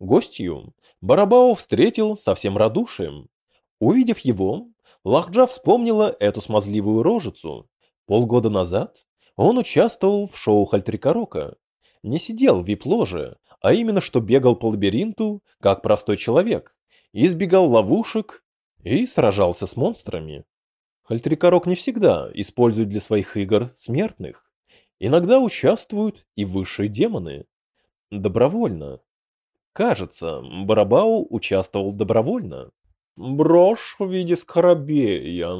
Гостью Барабао встретил со всем радушием. Увидев его, Лахджа вспомнила эту смазливую рожицу. Полгода назад он участвовал в шоу Хальтрикорока. Не сидел в вип-ложе, а именно что бегал по лабиринту, как простой человек, избегал ловушек и сражался с монстрами. Хальтрикорок не всегда использует для своих игр смертных. Иногда участвуют и высшие демоны. Добровольно. Кажется, Барабау участвовал добровольно. «Брошь в виде скоробея»,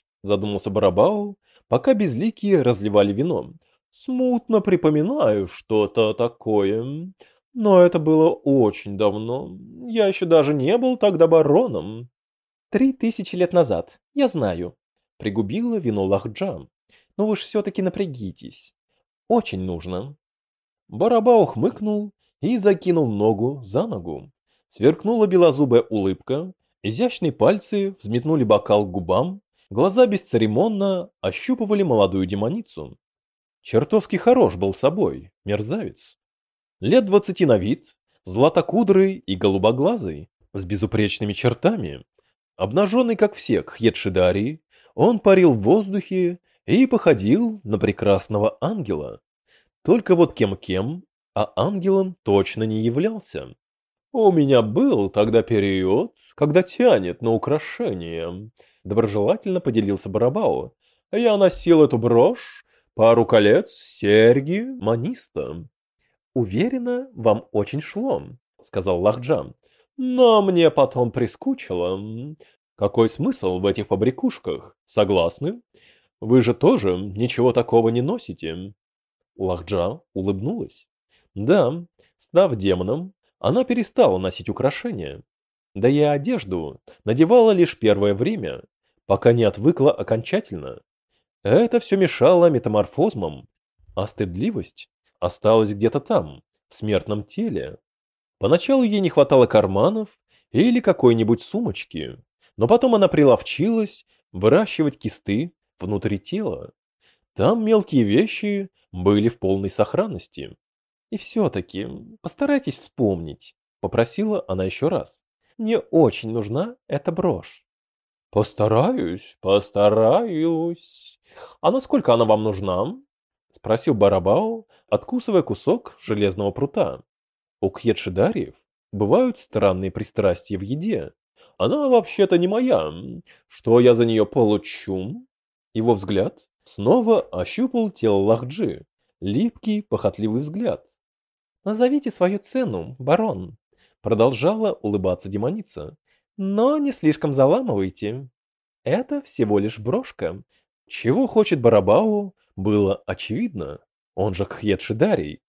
— задумался Барабау, пока безликие разливали вино. «Смутно припоминаю что-то такое, но это было очень давно. Я еще даже не был тогда бароном». «Три тысячи лет назад, я знаю», — пригубила вино Лахджа. «Но вы ж все-таки напрягитесь. Очень нужно». Барабау хмыкнул и закинул ногу за ногу. Сверкнула белозубая улыбка, изящные пальцы взметнули бокал к губам, глаза бесцеремонно ощупывали молодую демоницу. Чертовски хорош был собой, мерзавец. Лет двадцати на вид, златокудрый и голубоглазый, с безупречными чертами. Обнаженный, как все, Кхьедшидари, он парил в воздухе и походил на прекрасного ангела. Только вот кем-кем, а ангелом точно не являлся. «У меня был тогда период, когда тянет на украшения», — доброжелательно поделился Барабао. «Я носил эту брошь, пару колец, серьги, маниста». «Уверена, вам очень шло», — сказал Лахджан. «Но мне потом прискучило. Какой смысл в этих побрякушках? Согласны? Вы же тоже ничего такого не носите?» Лахджа улыбнулась. Да, став демоном, она перестала носить украшения. Да и одежду надевала лишь первое время, пока не отвыкла окончательно. Это все мешало метаморфозмам, а стыдливость осталась где-то там, в смертном теле. Поначалу ей не хватало карманов или какой-нибудь сумочки, но потом она приловчилась выращивать кисты внутри тела. Там мелкие вещи были в полной сохранности. И все-таки постарайтесь вспомнить, попросила она еще раз. Мне очень нужна эта брошь. Постараюсь, постараюсь. А насколько она вам нужна? Спросил Барабао, откусывая кусок железного прута. У Кьедшидариев бывают странные пристрастия в еде. Она вообще-то не моя. Что я за нее получу? Его взгляд снова ощупал тело Лахджи. Липкий, похотливый взгляд. «Назовите свою цену, барон», — продолжала улыбаться демоница. «Но не слишком заламывайте. Это всего лишь брошка. Чего хочет Барабау, было очевидно. Он же Кхьедшидарий.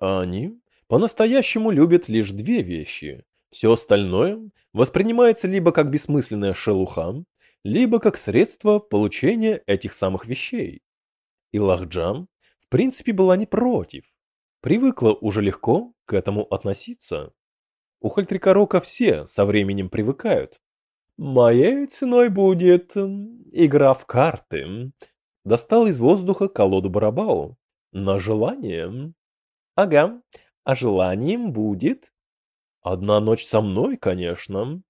А они по-настоящему любят лишь две вещи. Все остальное воспринимается либо как бессмысленная шелуха, либо как средство получения этих самых вещей. И Лахджам в принципе была не против. Привыкла уже легко к этому относиться. У Хальтрикорока все со временем привыкают. «Моей ценой будет игра в карты». Достал из воздуха колоду Барабау. «На желание». «Ага, а желанием будет?» «Одна ночь со мной, конечно».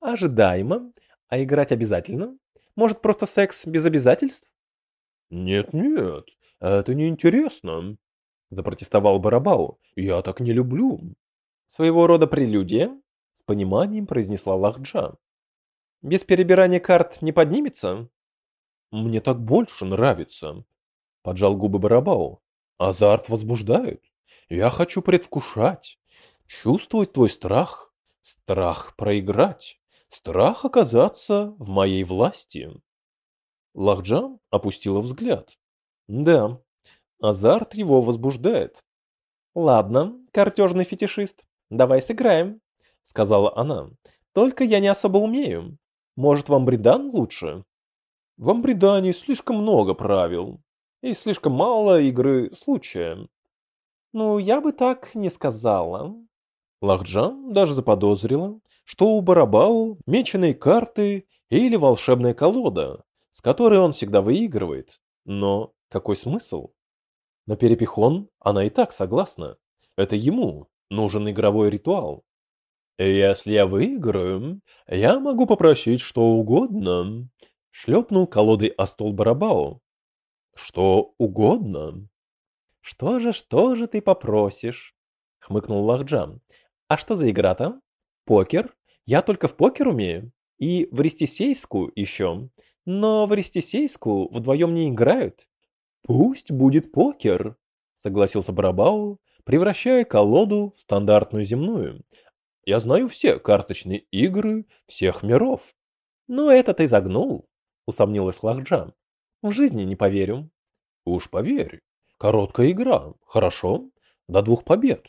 «Ожидаемо. А играть обязательно? Может, просто секс без обязательств?» «Нет-нет, это неинтересно запротестовал Барабау. «Я так не люблю». «Своего рода прелюдия?» — с пониманием произнесла Лахджа. «Без перебирания карт не поднимется?» «Мне так больше нравится», — поджал губы Барабау. «Азарт возбуждает. Я хочу предвкушать, чувствовать твой страх, страх проиграть, страх оказаться в моей власти». Лахджан опустила взгляд. «Да, Азарт его возбуждает. «Ладно, картежный фетишист, давай сыграем», — сказала она. «Только я не особо умею. Может, вам бридан лучше?» «В амбридане слишком много правил и слишком мало игры случая». «Ну, я бы так не сказала». Лахджан даже заподозрила, что у Барабау меченые карты или волшебная колода, с которой он всегда выигрывает. Но какой смысл? На перепихон она и так согласна. Это ему нужен игровой ритуал. «Если я выиграю, я могу попросить что угодно», — шлепнул колодой о стол Барабао. «Что угодно?» «Что же, что же ты попросишь?» — хмыкнул Лахджам. «А что за игра-то? Покер? Я только в покер умею. И в Ристисейску еще. Но в Ристисейску вдвоем не играют». «Пусть будет покер», — согласился Барабау, превращая колоду в стандартную земную. «Я знаю все карточные игры всех миров». «Ну это ты загнул», — усомнилась Лахджам. «В жизни не поверю». «Уж поверь. Короткая игра. Хорошо. До двух побед».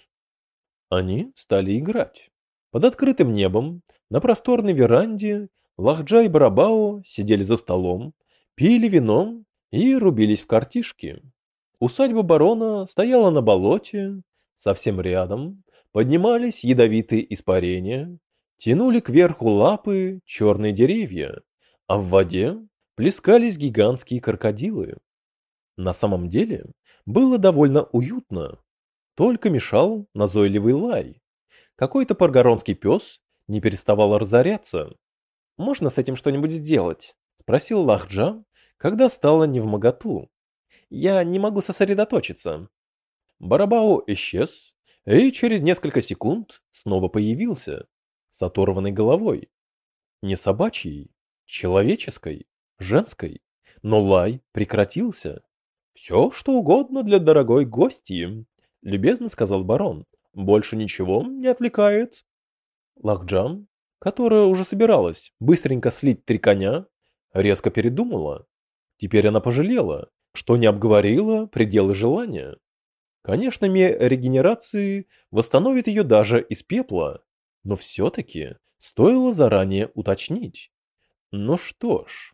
Они стали играть. Под открытым небом, на просторной веранде, Лахджа и Барабао сидели за столом, пили вино и рубились в картишки. Усадьба барона стояла на болоте, совсем рядом поднимались ядовитые испарения, тянули кверху лапы черные деревья, а в воде плескались гигантские крокодилы. На самом деле было довольно уютно, только мешал назойливый лай. Какой-то паргоронский пес не переставал разоряться. «Можно с этим что-нибудь сделать?» – спросил Лахджа, когда стало невмоготу. Я не могу сосредоточиться. Барабао исчез и через несколько секунд снова появился с оторванной головой. Не собачьей, человеческой, женской, но лай прекратился. «Все, что угодно для дорогой гости», — любезно сказал барон. «Больше ничего не отвлекает». Лахджам, которая уже собиралась быстренько слить три коня, резко передумала. Теперь она пожалела, что не обговорила пределы желания. Конечно, мир регенерации восстановит ее даже из пепла, но все-таки стоило заранее уточнить. Ну что ж.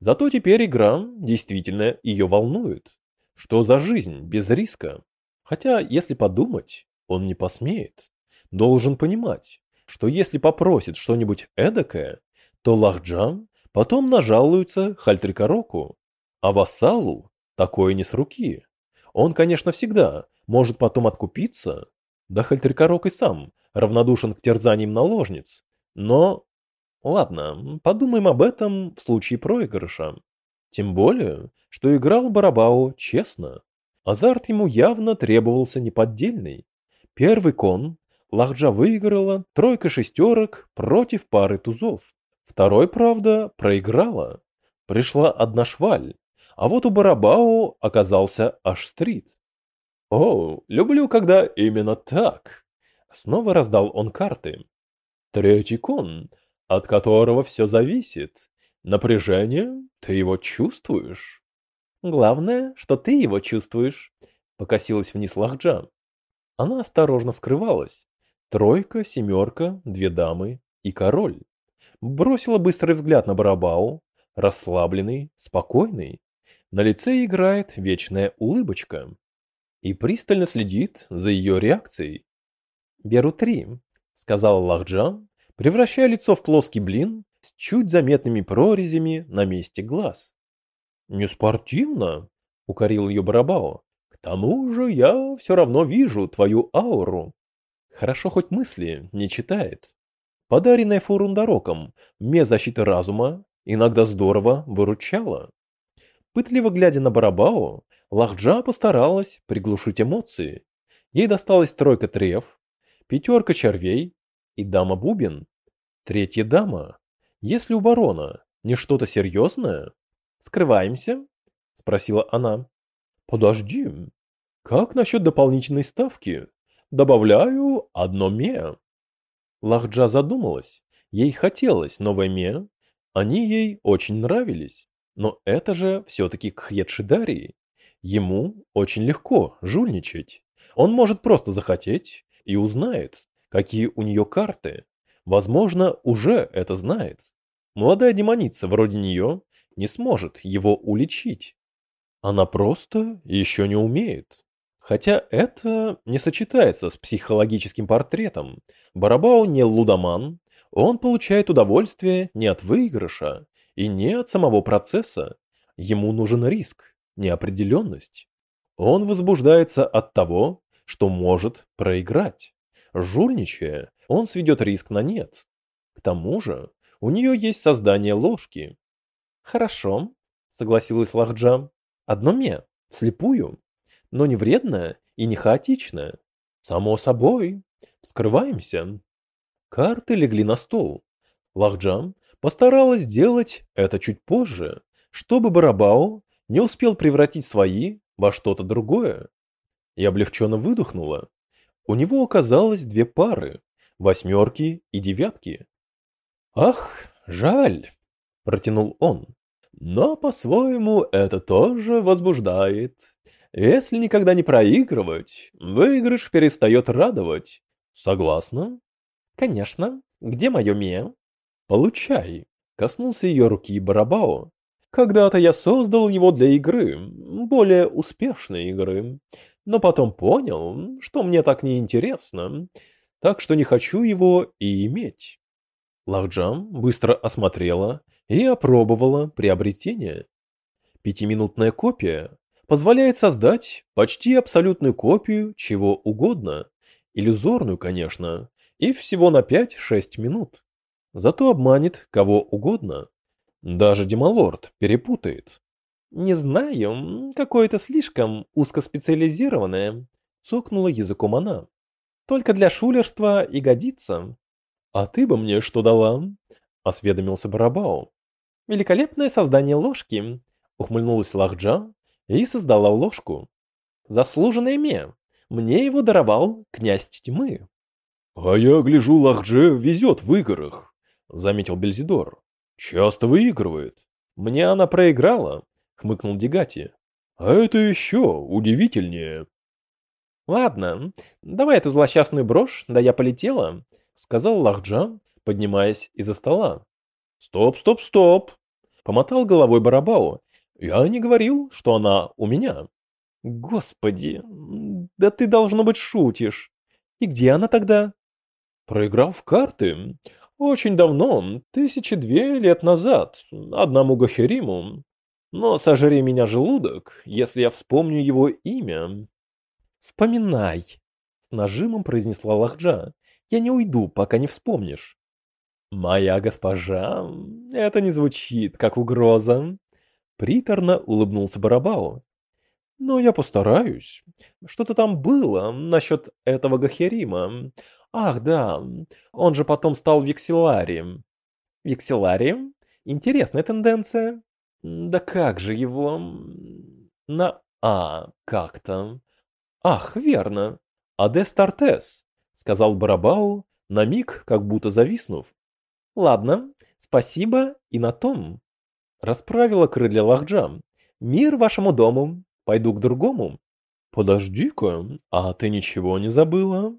Зато теперь игра действительно ее волнует. Что за жизнь без риска? Хотя, если подумать, он не посмеет. Должен понимать, что если попросит что-нибудь эдакое, то Лахджан потом нажалуется Хальтрикороку, а вассалу такое не с руки. Он, конечно, всегда может потом откупиться, да Хальтрикорок и сам равнодушен к терзаниям наложниц. Но... Ладно, подумаем об этом в случае проигрыша. Тем более, что играл Барабао честно. Азарт ему явно требовался неподдельный. Первый кон Лахджа выиграла тройка шестерок против пары тузов. Второй, правда, проиграла. Пришла одна шваль, а вот у Барабао оказался аж стрит. «О, люблю, когда именно так!» Снова раздал он карты. «Третий кон, от которого все зависит. Напряжение, ты его чувствуешь?» «Главное, что ты его чувствуешь», — покосилась вниз Лахджа. Она осторожно вскрывалась. Тройка, семерка, две дамы и король. Бросила быстрый взгляд на Барабау, расслабленный, спокойный. На лице играет вечная улыбочка. И пристально следит за ее реакцией. «Беру три», — сказал Лахджан, превращая лицо в плоский блин с чуть заметными прорезями на месте глаз. «Не спортивно», — укорил ее Барабао. «К тому же я все равно вижу твою ауру». Хорошо хоть мысли не читает. Подаренная Фурундароком мне защита разума иногда здорово выручала. Пытливо глядя на Барабао, Лахджа постаралась приглушить эмоции. Ей досталась тройка треф, пятерка червей и дама бубен. Третья дама. Если у барона не что-то серьезное... «Скрываемся?» — спросила она. «Подожди. Как насчет дополнительной ставки? Добавляю одно ме». Лахджа задумалась. Ей хотелось новое ме. Они ей очень нравились. Но это же все-таки Кхьедшидарии. Ему очень легко жульничать. Он может просто захотеть и узнает, какие у нее карты. Возможно, уже это знает. Молодая демоница вроде нее не сможет его уличить. Она просто еще не умеет. Хотя это не сочетается с психологическим портретом. Барабау не лудоман, он получает удовольствие не от выигрыша, и не от самого процесса. Ему нужен риск, неопределенность. Он возбуждается от того, что может проиграть. Жульничая, он сведет риск на нет. К тому же, у нее есть создание ложки. Хорошо, согласилась Лахджа. Одно ме, вслепую, но не вредное и не хаотичное. Само собой. Вскрываемся. Карты легли на стол. Лахджам постаралась сделать это чуть позже, чтобы Барабао не успел превратить свои во что-то другое. И облегченно выдохнула. У него оказалось две пары, восьмерки и девятки. «Ах, жаль!» – протянул он. «Но по-своему это тоже возбуждает. Если никогда не проигрывать, выигрыш перестает радовать. Согласна?» «Конечно. Где мое Мия?» «Получай!» – коснулся ее руки Барабао. «Когда-то я создал его для игры, более успешной игры но потом понял, что мне так неинтересно, так что не хочу его и иметь. Лахджам быстро осмотрела и опробовала приобретение. Пятиминутная копия позволяет создать почти абсолютную копию чего угодно, иллюзорную, конечно, и всего на 5-6 минут. Зато обманет кого угодно. Даже Демалорд перепутает. «Не знаю, какое-то слишком узкоспециализированное», — цокнула языком она. «Только для шулерства и годится». «А ты бы мне что дала?» — осведомился Барабао. «Великолепное создание ложки», — ухмыльнулась Лахджа и создала ложку. «Заслуженное ме. Мне его даровал князь тьмы». «А я гляжу, Лахдже везет в играх», — заметил Бельзидор. «Часто выигрывает. Мне она проиграла, хмыкнул Дегати. А это еще удивительнее. Ладно, давай эту злосчастную брошь, да я полетела, сказал Лахджан, поднимаясь из-за стола. Стоп, стоп, стоп, помотал головой Барабау. Я не говорил, что она у меня. Господи, да ты должно быть шутишь. И где она тогда? Проиграл в карты. Очень давно, тысячи две лет назад, одному Гахериму. Но сожри меня желудок, если я вспомню его имя. Вспоминай, с нажимом произнесла Лахджа. Я не уйду, пока не вспомнишь. Моя госпожа, это не звучит как угроза. Приторно улыбнулся Барабао. Но я постараюсь. Что-то там было насчет этого Гахерима. Ах, да, он же потом стал Викселарием. Викселарием? Интересная тенденция. Да как же его... На «а» как-то. Ах, верно. Адестартес, сказал Барабау, на миг как будто зависнув. Ладно, спасибо и на том. Расправила крылья Лахджа. Мир вашему дому. Пойду к другому. Подожди-ка, а ты ничего не забыла?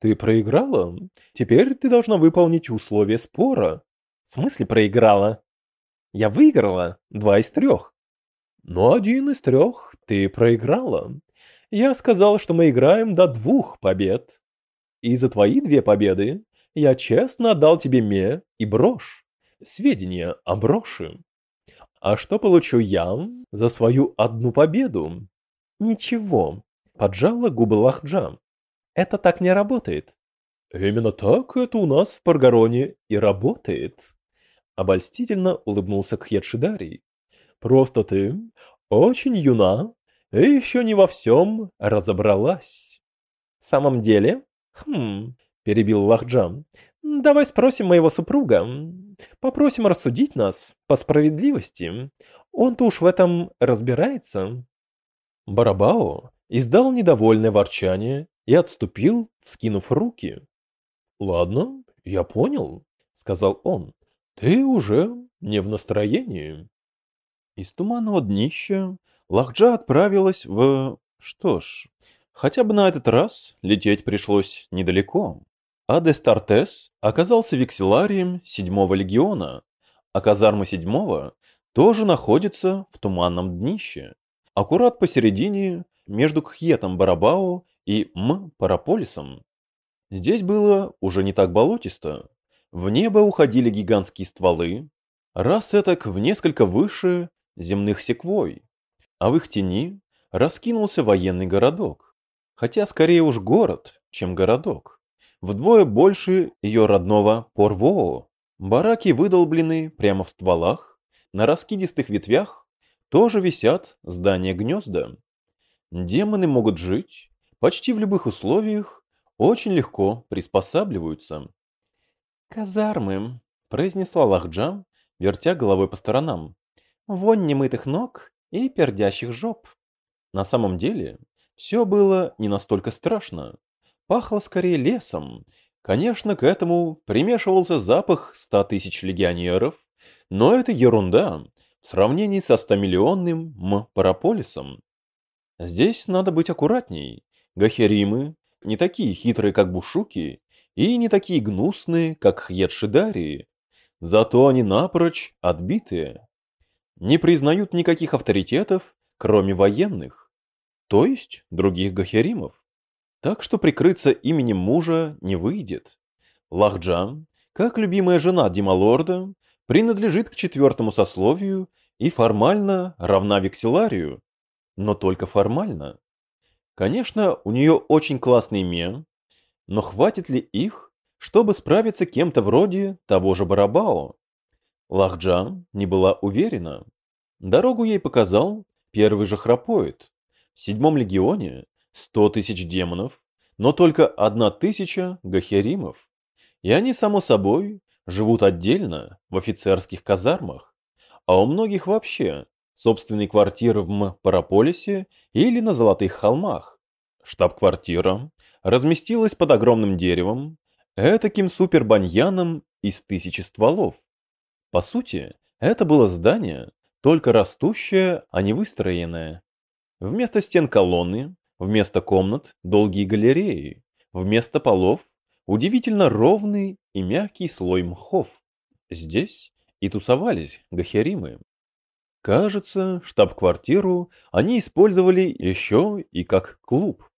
Ты проиграла? Теперь ты должна выполнить условия спора. В смысле проиграла? Я выиграла два из трех. Но один из трех ты проиграла. Я сказал, что мы играем до двух побед. И за твои две победы я честно отдал тебе ме и брошь. Сведения о броши. А что получу я за свою одну победу? Ничего, поджала губы Лахджа. Это так не работает. Именно так это у нас в Паргароне и работает. Обольстительно улыбнулся Кхедшидарий. Просто ты очень юна и еще не во всем разобралась. В самом деле? Хм, перебил Лахджам. Давай спросим моего супруга. Попросим рассудить нас по справедливости. Он-то уж в этом разбирается. Барабао издал недовольное ворчание и отступил, вскинув руки. «Ладно, я понял», — сказал он. Ты уже не в настроении. Из туманного днища Лахджа отправилась в... Что ж, хотя бы на этот раз лететь пришлось недалеко. А Дестартес оказался векселарием седьмого легиона, а казарма седьмого тоже находится в туманном днище, аккурат посередине между Кхьетом Барабао и М. Параполисом. Здесь было уже не так болотисто, в небо уходили гигантские стволы, раз этак в несколько выше земных секвой, а в их тени раскинулся военный городок, хотя скорее уж город, чем городок. Вдвое больше ее родного Порвоо. Бараки выдолблены прямо в стволах, на раскидистых ветвях тоже висят здания-гнезда. Демоны могут жить почти в любых условиях, очень легко приспосабливаются. «Казармы», — произнесла Лахджам, вертя головой по сторонам. «Вонь немытых ног и пердящих жоп». На самом деле, все было не настолько страшно. Пахло скорее лесом. Конечно, к этому примешивался запах ста тысяч легионеров, но это ерунда в сравнении со стамиллионным М-Параполисом. Здесь надо быть аккуратней. Гахеримы не такие хитрые, как бушуки, и не такие гнусные, как хьедшидарии. Зато они напрочь отбитые. Не признают никаких авторитетов, кроме военных, то есть других гахеримов. Так что прикрыться именем мужа не выйдет. Лахджан, как любимая жена Дималорда, принадлежит к четвертому сословию и формально равна векселарию, но только формально. Конечно, у нее очень классный мем, но хватит ли их, чтобы справиться кем-то вроде того же Барабао? Лахджан не была уверена. Дорогу ей показал первый же храпоид. В седьмом легионе сто тысяч демонов, но только одна тысяча гахеримов. И они, само собой, живут отдельно, в офицерских казармах. А у многих вообще собственные квартиры в Параполисе или на Золотых холмах. Штаб-квартира разместилась под огромным деревом, этаким супербаньяном из тысячи стволов. По сути, это было здание, только растущее, а не выстроенное. Вместо стен колонны, вместо комнат долгие галереи, вместо полов удивительно ровный и мягкий слой мхов. Здесь и тусовались гахеримы. Кажется, штаб-квартиру они использовали еще и как клуб.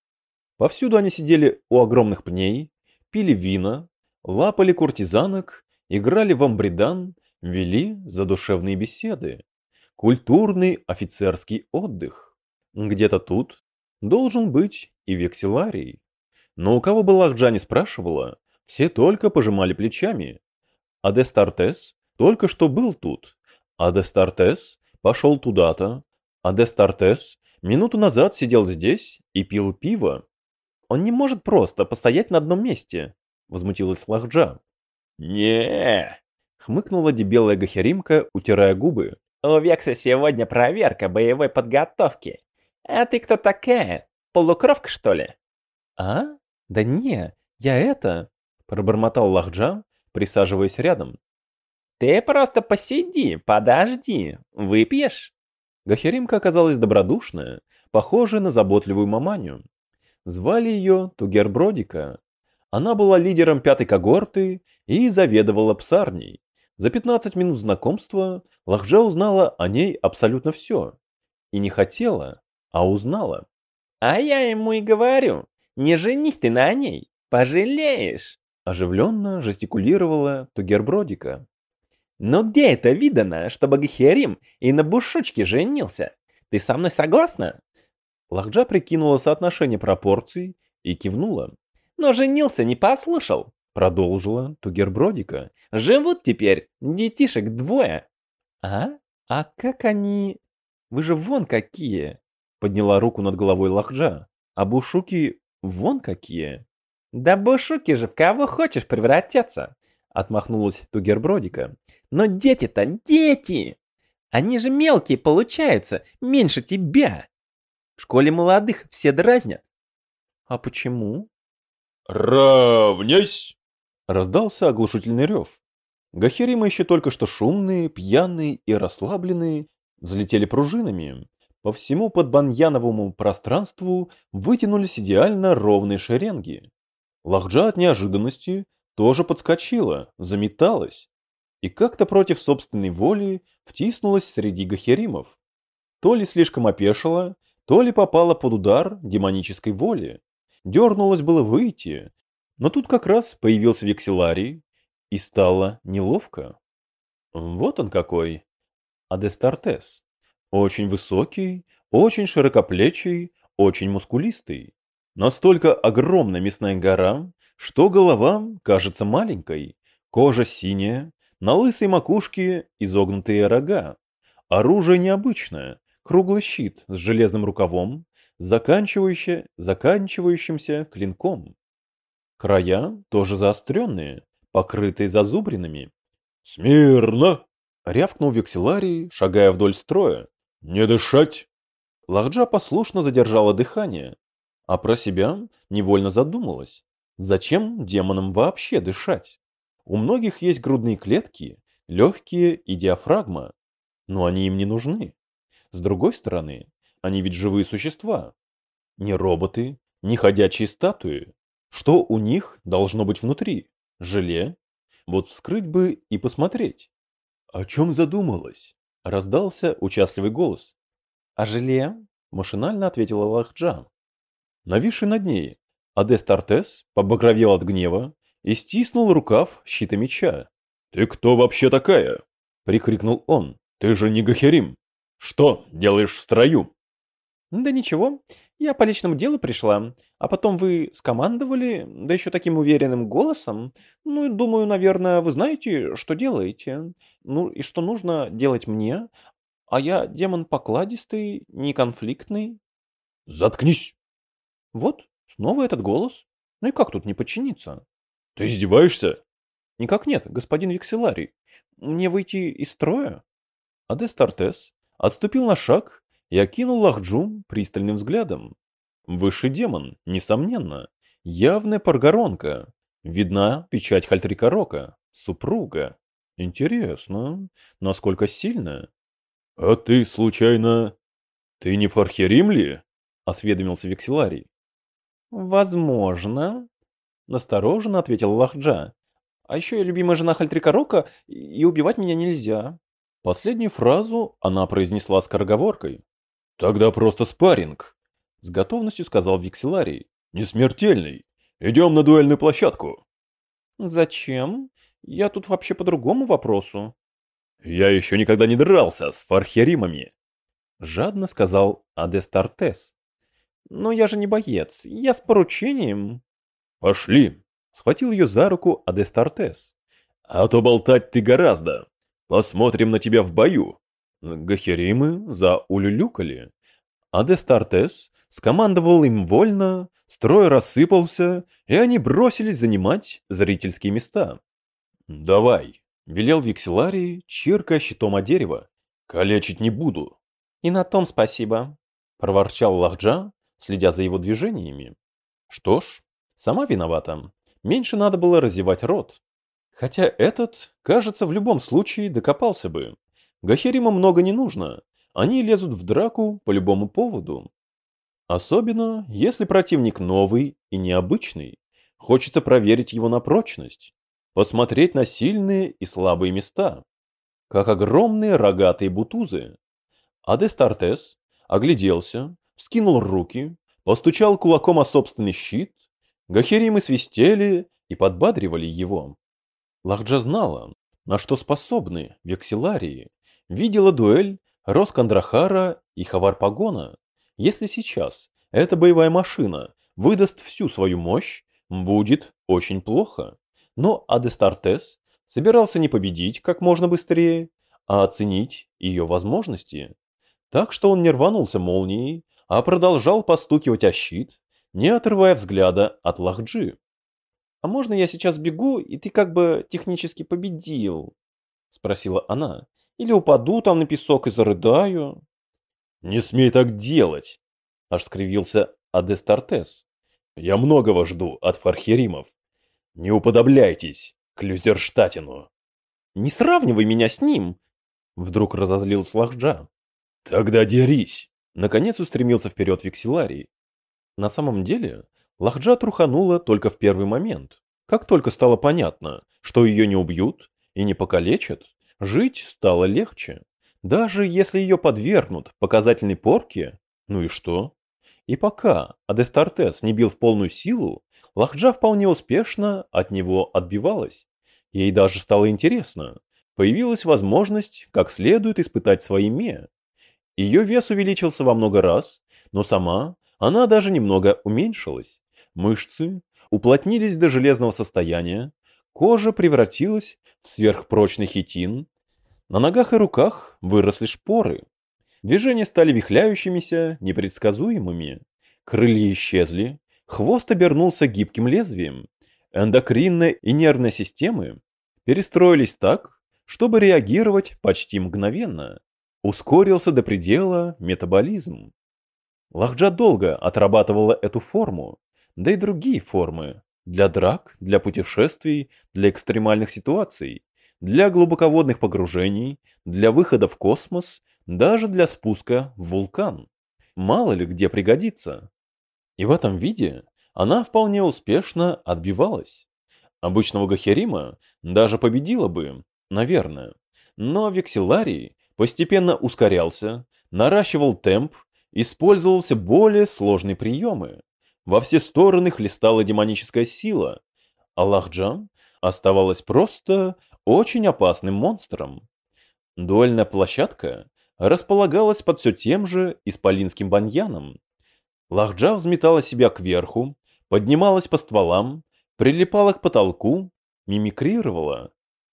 Повсюду они сидели у огромных пней, пили вина, лапали куртизанок, играли в амбридан, вели задушевные беседы. Культурный офицерский отдых. Где-то тут должен быть и векселарий. Но у кого бы Лахджа спрашивала, все только пожимали плечами. А Дестартес только что был тут, а Дестартес пошел туда-то, а Дестартес минуту назад сидел здесь и пил пиво. Он не может просто постоять на одном месте, возмутилась Лахджа. не хмыкнула дебелая гахеримка, утирая губы. «У Векса сегодня проверка боевой подготовки. А ты кто такая? Полукровка, что ли?» «А? Да не, я это...» пробормотал Лахджа, присаживаясь рядом. «Ты просто посиди, подожди, выпьешь?» Гахеримка оказалась добродушная, похожая на заботливую маманю. Звали ее Тугербродика. Она была лидером пятой когорты и заведовала псарней. За 15 минут знакомства Лахджа узнала о ней абсолютно все. И не хотела, а узнала. «А я ему и говорю, не женись ты на ней, пожалеешь!» Оживленно жестикулировала Тугербродика. «Но где это видано, чтобы Гахерим и на бушучке женился? Ты со мной согласна?» Лахджа прикинула соотношение пропорций и кивнула. «Но женился, не послушал!» Продолжила Тугербродика. «Живут теперь детишек двое». «А? А как они...» «Вы же вон какие!» Подняла руку над головой Лахджа. «А бушуки вон какие!» «Да бушуки же в кого хочешь превратятся!» Отмахнулась Тугербродика. «Но дети-то дети! Они же мелкие получаются, меньше тебя! В школе молодых все дразнят!» «А почему?» «Равняйсь!» Раздался оглушительный рев. Гахеримы еще только что шумные, пьяные и расслабленные взлетели пружинами. По всему подбаньяновому пространству вытянулись идеально ровные шеренги. Лахджа от неожиданности тоже подскочила, заметалась и как-то против собственной воли втиснулась среди гахеримов. То ли слишком опешила, то ли попала под удар демонической воли. Дернулась было выйти, но тут как раз появился векселарий, и стало неловко. Вот он какой. Адестартес. Очень высокий, очень широкоплечий, очень мускулистый. Настолько огромная мясная гора, что голова кажется маленькой, кожа синяя, на лысой макушке изогнутые рога. Оружие необычное, круглый щит с железным рукавом, заканчивающий, заканчивающимся клинком. Края тоже заостренные, покрытые зазубринами. «Смирно!» — рявкнул Векселарий, шагая вдоль строя. «Не дышать!» Лахджа послушно задержала дыхание, а про себя невольно задумалась. Зачем демонам вообще дышать? У многих есть грудные клетки, легкие и диафрагма, но они им не нужны. С другой стороны, они ведь живые существа. Не роботы, не ходячие статуи. Что у них должно быть внутри? Желе? Вот вскрыть бы и посмотреть. «О чем задумалась?» — раздался участливый голос. «О желе?» — машинально ответила Лахджа. Нависший над ней, Адест Артес побагровел от гнева и стиснул рукав щита меча. «Ты кто вообще такая?» — прикрикнул он. «Ты же не Гахерим! Что делаешь в строю?» «Да ничего, я по личному делу пришла, а потом вы скомандовали, да еще таким уверенным голосом. Ну, думаю, наверное, вы знаете, что делаете. Ну, и что нужно делать мне. А я демон покладистый, неконфликтный». «Заткнись!» «Вот, снова этот голос. Ну и как тут не подчиниться?» «Ты издеваешься?» «Никак нет, господин Викселарий. Мне выйти из строя?» Адестартес отступил на шаг и окинул Лахджум пристальным взглядом. Высший демон, несомненно, явная паргоронка. Видна печать Хальтрика супруга. Интересно, насколько сильная? — А ты, случайно, ты не Фархерим ли? — осведомился Векселарий. — Возможно, — настороженно ответил Лахджа. — А еще я любимая жена Хальтрика и убивать меня нельзя. Последнюю фразу она произнесла скороговоркой. «Тогда просто спарринг», — с готовностью сказал Викселарий. «Не смертельный. Идем на дуэльную площадку». «Зачем? Я тут вообще по другому вопросу». «Я еще никогда не дрался с фархеримами», — жадно сказал Адестартес. «Но я же не боец, я с поручением». «Пошли», — схватил ее за руку Адестартес. «А то болтать ты гораздо. Посмотрим на тебя в бою». Гахеримы заулюлюкали. А Дестартес скомандовал им вольно, строй рассыпался, и они бросились занимать зрительские места. «Давай», — велел Викселарий, чиркая щитом о дерево. «Калечить не буду». «И на том спасибо», — проворчал Лахджа, следя за его движениями. Что ж, сама виновата. Меньше надо было разевать рот. Хотя этот, кажется, в любом случае докопался бы. Гахеримам много не нужно, они лезут в драку по любому поводу. Особенно, если противник новый и необычный. Хочется проверить его на прочность, посмотреть на сильные и слабые места, как огромные рогатые бутузы. Адестартес огляделся, вскинул руки, постучал кулаком о собственный щит, гахеримы свистели и подбадривали его. Лахджа знала, на что способны векселарии, видела дуэль Роскандрахара и Хавар Пагона. Если сейчас эта боевая машина выдаст всю свою мощь, будет очень плохо. Но Адестартес собирался не победить как можно быстрее, а оценить ее возможности. Так что он не рванулся молнией, а продолжал постукивать о щит, не отрывая взгляда от Лахджи. «А можно я сейчас бегу, и ты как бы технически победил?» — спросила она. Или упаду там на песок и зарыдаю. Не смей так делать, аж скривился Адестартес. Я многого жду от фархеримов. Не уподобляйтесь к Лютерштатину. Не сравнивай меня с ним, вдруг разозлился Лахджа. Тогда дерись. Наконец устремился вперед Викселарий. На самом деле, Лахджа труханула только в первый момент. Как только стало понятно, что ее не убьют и не покалечат, Жить стало легче. Даже если ее подвергнут показательной порке, ну и что? И пока Адестартес не бил в полную силу, Лахджа вполне успешно от него отбивалась. Ей даже стало интересно. Появилась возможность как следует испытать свои ме. Ее вес увеличился во много раз, но сама она даже немного уменьшилась. Мышцы, уплотнились до железного состояния, кожа превратилась сверхпрочный хитин, на ногах и руках выросли шпоры. Движения стали вихляющимися, непредсказуемыми. Крылья исчезли, хвост обернулся гибким лезвием. Эндокринная и нервная системы перестроились так, чтобы реагировать почти мгновенно. Ускорился до предела метаболизм. Лахджа долго отрабатывала эту форму, да и другие формы, для драк, для путешествий, для экстремальных ситуаций, для глубоководных погружений, для выхода в космос, даже для спуска в вулкан. Мало ли где пригодится. И в этом виде она вполне успешно отбивалась. Обычного Гахерима даже победила бы, наверное. Но Векселарий постепенно ускорялся, наращивал темп, использовался более сложные приемы. Во все стороны хлестала демоническая сила. Аллахджан оставалась просто очень опасным монстром. Дуэльная площадка располагалась под все тем же исполинским баньяном. Лахджа взметала себя кверху, поднималась по стволам, прилипала к потолку, мимикрировала,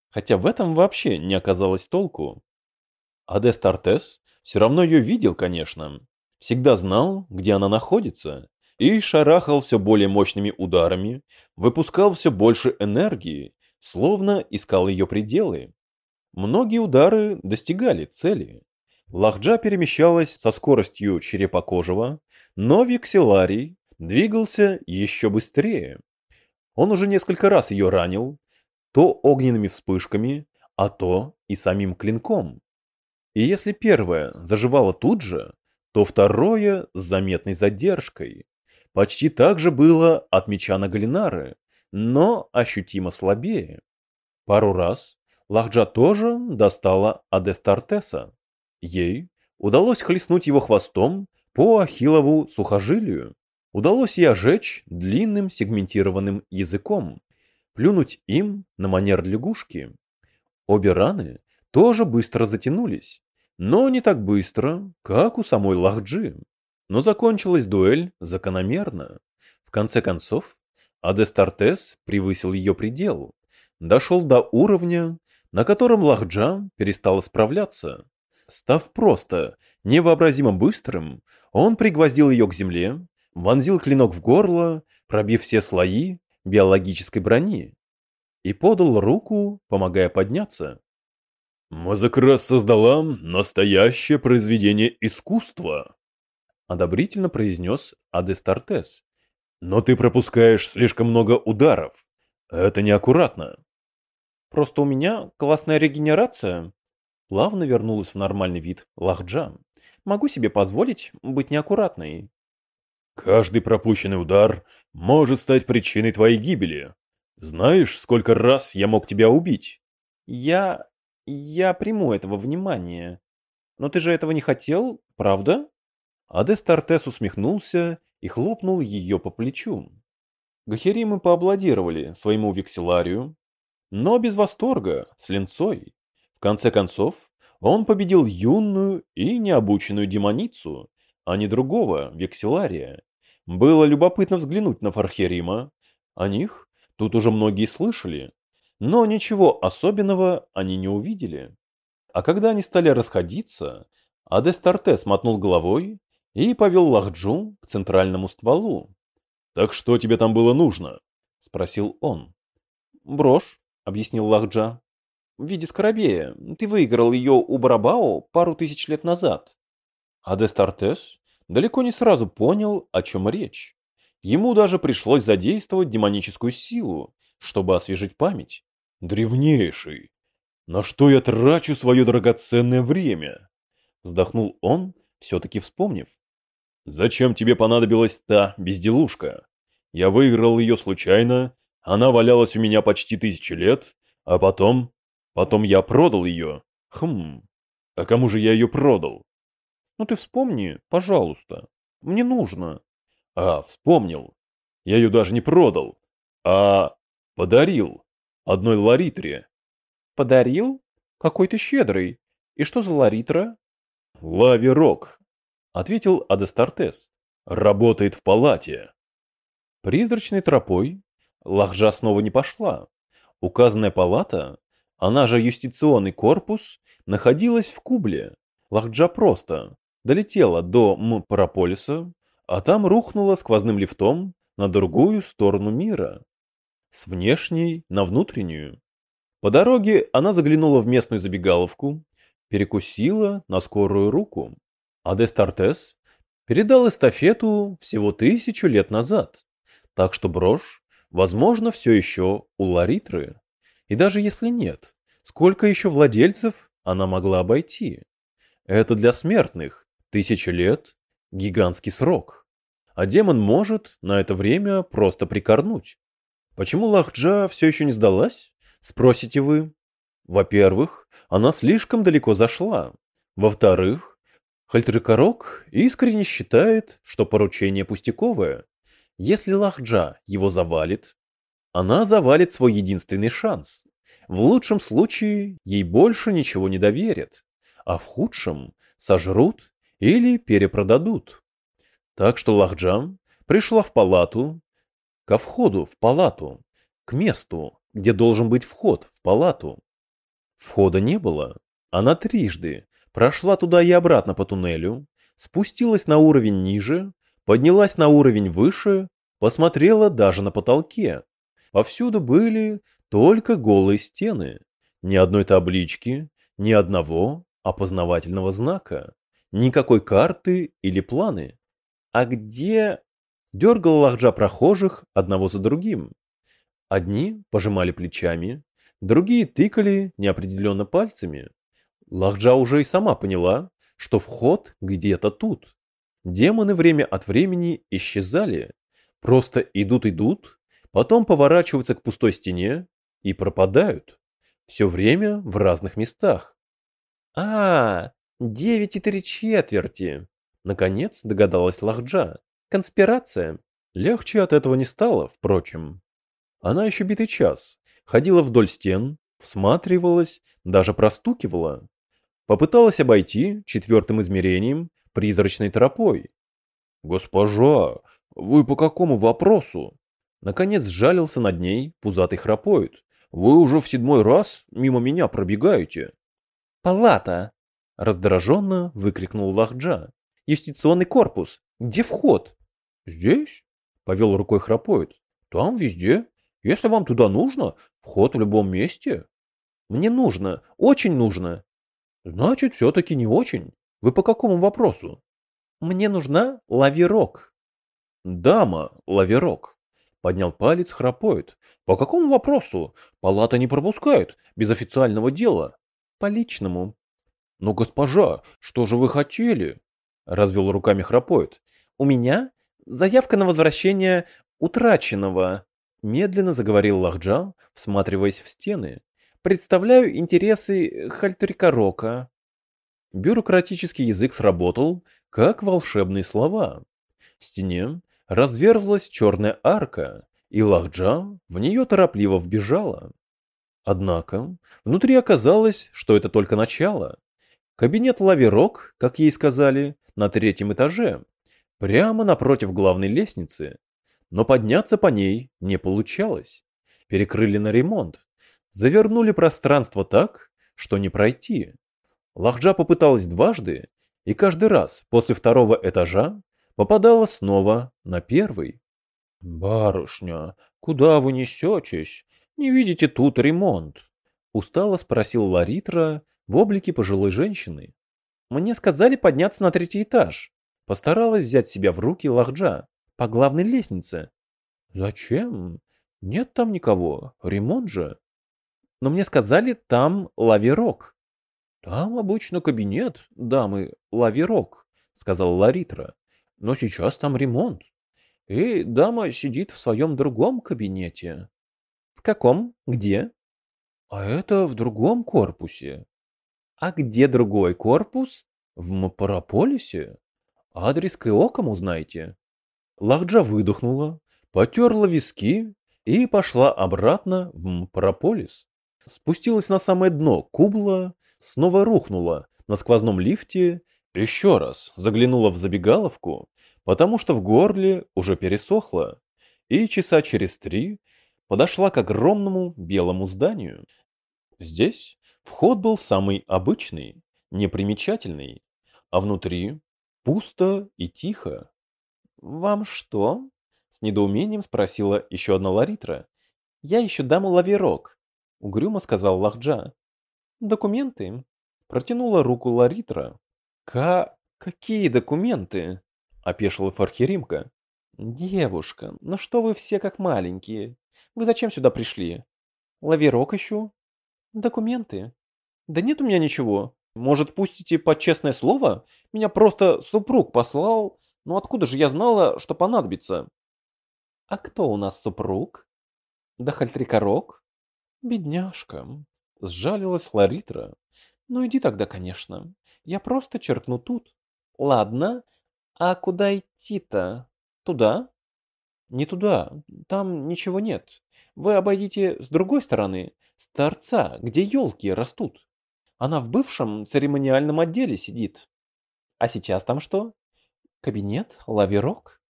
хотя в этом вообще не оказалось толку. Адес Тартес все равно ее видел, конечно, всегда знал, где она находится, и шарахал все более мощными ударами, выпускал все больше энергии, словно искал ее пределы. Многие удары достигали цели. Лахджа перемещалась со скоростью черепокожего, но Викселарий двигался еще быстрее. Он уже несколько раз ее ранил, то огненными вспышками, а то и самим клинком. И если первое заживало тут же, то второе с заметной задержкой. Почти так же было от меча на Галинары, но ощутимо слабее. Пару раз Лахджа тоже достала Адестартеса. Ей удалось хлестнуть его хвостом по ахиллову сухожилию. Удалось и ожечь длинным сегментированным языком, плюнуть им на манер лягушки. Обе раны тоже быстро затянулись, но не так быстро, как у самой Лахджи. Но закончилась дуэль закономерно. В конце концов, Адестартес превысил ее предел, дошел до уровня, на котором Лахджа перестала справляться. Став просто невообразимо быстрым, он пригвоздил ее к земле, вонзил клинок в горло, пробив все слои биологической брони, и подал руку, помогая подняться. «Мазакрас создала настоящее произведение искусства», — одобрительно произнес Адестартес. «Но ты пропускаешь слишком много ударов. Это неаккуратно». «Просто у меня классная регенерация». Плавно вернулась в нормальный вид Лахджа. «Могу себе позволить быть неаккуратной». «Каждый пропущенный удар может стать причиной твоей гибели. Знаешь, сколько раз я мог тебя убить?» «Я... я приму этого внимания. Но ты же этого не хотел, правда?» Адестартес усмехнулся и хлопнул ее по плечу. Гахеримы поаплодировали своему векселарию, но без восторга, с линцой. В конце концов, он победил юную и необученную демоницу, а не другого векселария. Было любопытно взглянуть на Фархерима. О них тут уже многие слышали, но ничего особенного они не увидели. А когда они стали расходиться, Адестартес мотнул головой и повел Лахджу к центральному стволу. «Так что тебе там было нужно?» — спросил он. «Брошь», — объяснил Лахджа. «В виде скоробея. Ты выиграл ее у Барабао пару тысяч лет назад». Адестартес далеко не сразу понял, о чем речь. Ему даже пришлось задействовать демоническую силу, чтобы освежить память. «Древнейший! На что я трачу свое драгоценное время?» Вздохнул он, все-таки вспомнив. Зачем тебе понадобилась та безделушка? Я выиграл ее случайно, она валялась у меня почти тысячи лет, а потом... Потом я продал ее. Хм, а кому же я ее продал? Ну ты вспомни, пожалуйста. Мне нужно. А, вспомнил. Я ее даже не продал, а подарил одной ларитре. Подарил? Какой ты щедрый. И что за ларитра? Лаверок, ответил Адестартес. Работает в палате. Призрачной тропой Лахджа снова не пошла. Указанная палата, она же юстиционный корпус, находилась в Кубле. Лахджа просто долетела до М-Параполиса, а там рухнула сквозным лифтом на другую сторону мира. С внешней на внутреннюю. По дороге она заглянула в местную забегаловку, перекусила на скорую руку. А Дестартес передал эстафету всего тысячу лет назад. Так что брошь, возможно, все еще у Ларитры. И даже если нет, сколько еще владельцев она могла обойти? Это для смертных тысяча лет – гигантский срок. А демон может на это время просто прикорнуть. Почему Лахджа все еще не сдалась? Спросите вы. Во-первых, она слишком далеко зашла. Во-вторых, Хальтрикорок искренне считает, что поручение пустяковое. Если Лахджа его завалит, она завалит свой единственный шанс. В лучшем случае ей больше ничего не доверят, а в худшем сожрут или перепродадут. Так что Лахджам пришла в палату, ко входу в палату, к месту, где должен быть вход в палату. Входа не было. Она трижды прошла туда и обратно по туннелю, спустилась на уровень ниже, поднялась на уровень выше, посмотрела даже на потолке. Повсюду были только голые стены, ни одной таблички, ни одного опознавательного знака, никакой карты или планы. А где... Дергал лахджа прохожих одного за другим. Одни пожимали плечами, другие тыкали неопределенно пальцами. Лахджа уже и сама поняла, что вход где-то тут. Демоны время от времени исчезали, просто идут-идут, потом поворачиваются к пустой стене и пропадают. Все время в разных местах. А, девять и три четверти. Наконец догадалась Лахджа. Конспирация. Легче от этого не стало, впрочем. Она еще битый час ходила вдоль стен, всматривалась, даже простукивала. Попыталась обойти четвертым измерением призрачной тропой. «Госпожа, вы по какому вопросу?» Наконец сжалился над ней пузатый храпоид. «Вы уже в седьмой раз мимо меня пробегаете». «Палата!» — раздраженно выкрикнул Лахджа. «Юстиционный корпус! Где вход?» «Здесь?» — повел рукой храпоид. «Там везде. Если вам туда нужно, вход в любом месте. Мне нужно, очень нужно. Значит, все-таки не очень. Вы по какому вопросу? Мне нужна лавирок. Дама, лавирок. Поднял палец храпоид. По какому вопросу? Палата не пропускает, без официального дела. По личному. Но, госпожа, что же вы хотели? Развел руками храпоид. У меня заявка на возвращение утраченного. Медленно заговорил Лахджа, всматриваясь в стены. Представляю интересы Хальтурикарока. Бюрократический язык сработал, как волшебные слова. В стене разверзлась черная арка, и Лахджа в нее торопливо вбежала. Однако, внутри оказалось, что это только начало. Кабинет Лаверок, как ей сказали, на третьем этаже, прямо напротив главной лестницы, но подняться по ней не получалось. Перекрыли на ремонт, завернули пространство так, что не пройти. Лахджа попыталась дважды, и каждый раз после второго этажа попадала снова на первый. «Барышня, куда вы несетесь? Не видите тут ремонт?» Устало спросил Ларитра в облике пожилой женщины. «Мне сказали подняться на третий этаж». Постаралась взять себя в руки Лахджа по главной лестнице. Зачем? Нет там никого, ремонт же. Но мне сказали, там лавирок. Там обычно кабинет, дамы, лавирок, сказал Ларитра. Но сейчас там ремонт. И дама сидит в своем другом кабинете. В каком? Где? А это в другом корпусе. А где другой корпус? В Мапарополисе? Адрес к Иокому знаете? Лахджа выдохнула, потерла виски и пошла обратно в Мпарополис. Спустилась на самое дно кубла, снова рухнула на сквозном лифте, еще раз заглянула в забегаловку, потому что в горле уже пересохло, и часа через три подошла к огромному белому зданию. Здесь вход был самый обычный, непримечательный, а внутри пусто и тихо. «Вам что?» — с недоумением спросила еще одна Ларитра. «Я ищу даму Лаверок», — угрюмо сказал Лахджа. «Документы?» — протянула руку Ларитра. «Ка... какие документы?» — опешила Фархеримка. «Девушка, ну что вы все как маленькие? Вы зачем сюда пришли? Лаверок ищу?» «Документы?» «Да нет у меня ничего. Может, пустите под честное слово? Меня просто супруг послал. Ну откуда же я знала, что понадобится?» «А кто у нас супруг?» «Да хальтрикорок?» «Бедняжка», — сжалилась Ларитра. «Ну иди тогда, конечно. Я просто черкну тут». «Ладно. А куда идти-то?» Туда? Не туда, там ничего нет. Вы обойдите с другой стороны, с торца, где елки растут. Она в бывшем церемониальном отделе сидит. А сейчас там что? Кабинет, лаверок?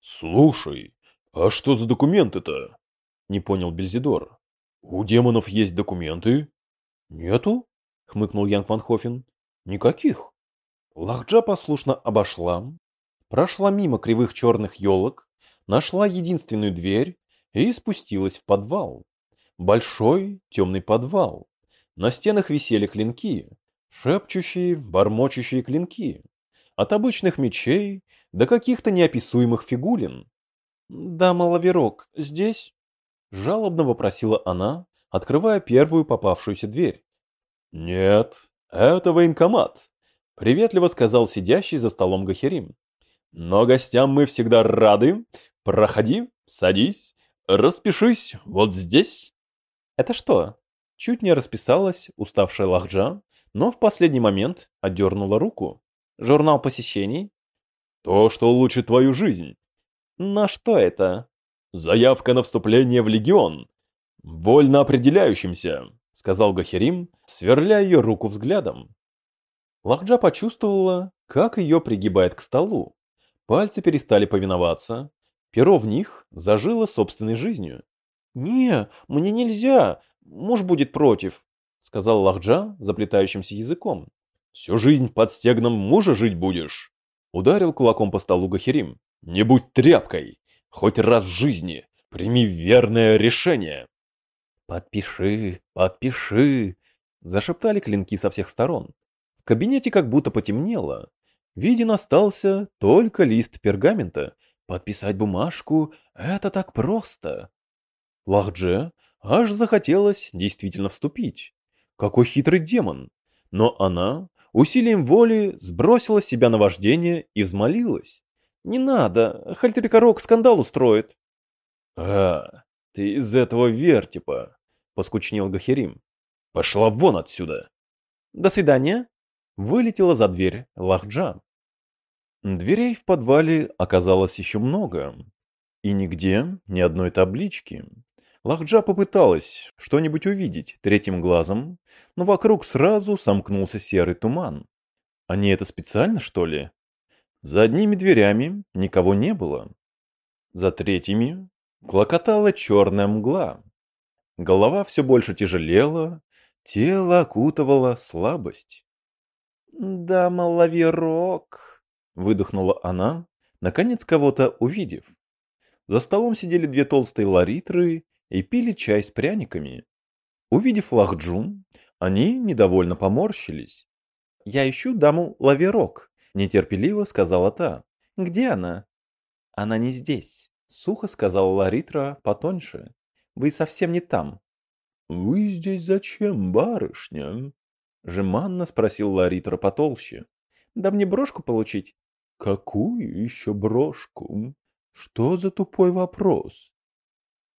Слушай, а что за документы-то? Не понял Бельзидор. У демонов есть документы? Нету? Хмыкнул Ян Ван Хофен. Никаких. Лахджа послушно обошла, прошла мимо кривых черных елок, нашла единственную дверь и спустилась в подвал. Большой темный подвал. На стенах висели клинки, шепчущие, бормочущие клинки. От обычных мечей до каких-то неописуемых фигулин. «Да, маловерок, здесь?» Жалобно вопросила она, открывая первую попавшуюся дверь. «Нет, это военкомат», — приветливо сказал сидящий за столом Гахерим. Но гостям мы всегда рады. Проходи, садись, распишись вот здесь. Это что? Чуть не расписалась уставшая Лахджа, но в последний момент отдернула руку. Журнал посещений? То, что улучшит твою жизнь. На что это? Заявка на вступление в легион. Вольно определяющимся, сказал Гахерим, сверля ее руку взглядом. Лахджа почувствовала, как ее пригибает к столу. Пальцы перестали повиноваться. Перо в них зажило собственной жизнью. «Не, мне нельзя. Муж будет против», — сказал Лахджа заплетающимся языком. «Всю жизнь под стегном мужа жить будешь?» — ударил кулаком по столу Гахерим. «Не будь тряпкой. Хоть раз в жизни прими верное решение». «Подпиши, подпиши», — зашептали клинки со всех сторон. В кабинете как будто потемнело. Виден остался только лист пергамента. Подписать бумажку — это так просто. Лахдже аж захотелось действительно вступить. Какой хитрый демон. Но она усилием воли сбросила с себя наваждение и взмолилась. «Не надо, Хальтерикорок скандал устроит». «А, ты из этого вертипа», — поскучнел Гахерим. «Пошла вон отсюда». «До свидания», — вылетела за дверь Лахджа. Дверей в подвале оказалось еще много. И нигде ни одной таблички. Лахджа попыталась что-нибудь увидеть третьим глазом, но вокруг сразу сомкнулся серый туман. Они это специально, что ли? За одними дверями никого не было. За третьими клокотала черная мгла. Голова все больше тяжелела, тело окутывала слабость. «Да, маловерок», Выдохнула она, наконец кого-то увидев. За столом сидели две толстые ларитры и пили чай с пряниками. Увидев Лахджун, они недовольно поморщились. «Я ищу даму Лаверок», — нетерпеливо сказала та. «Где она?» «Она не здесь», — сухо сказала Ларитра потоньше. «Вы совсем не там». «Вы здесь зачем, барышня?» — жеманно спросил Ларитра потолще. «Да мне брошку получить». Какую еще брошку? Что за тупой вопрос?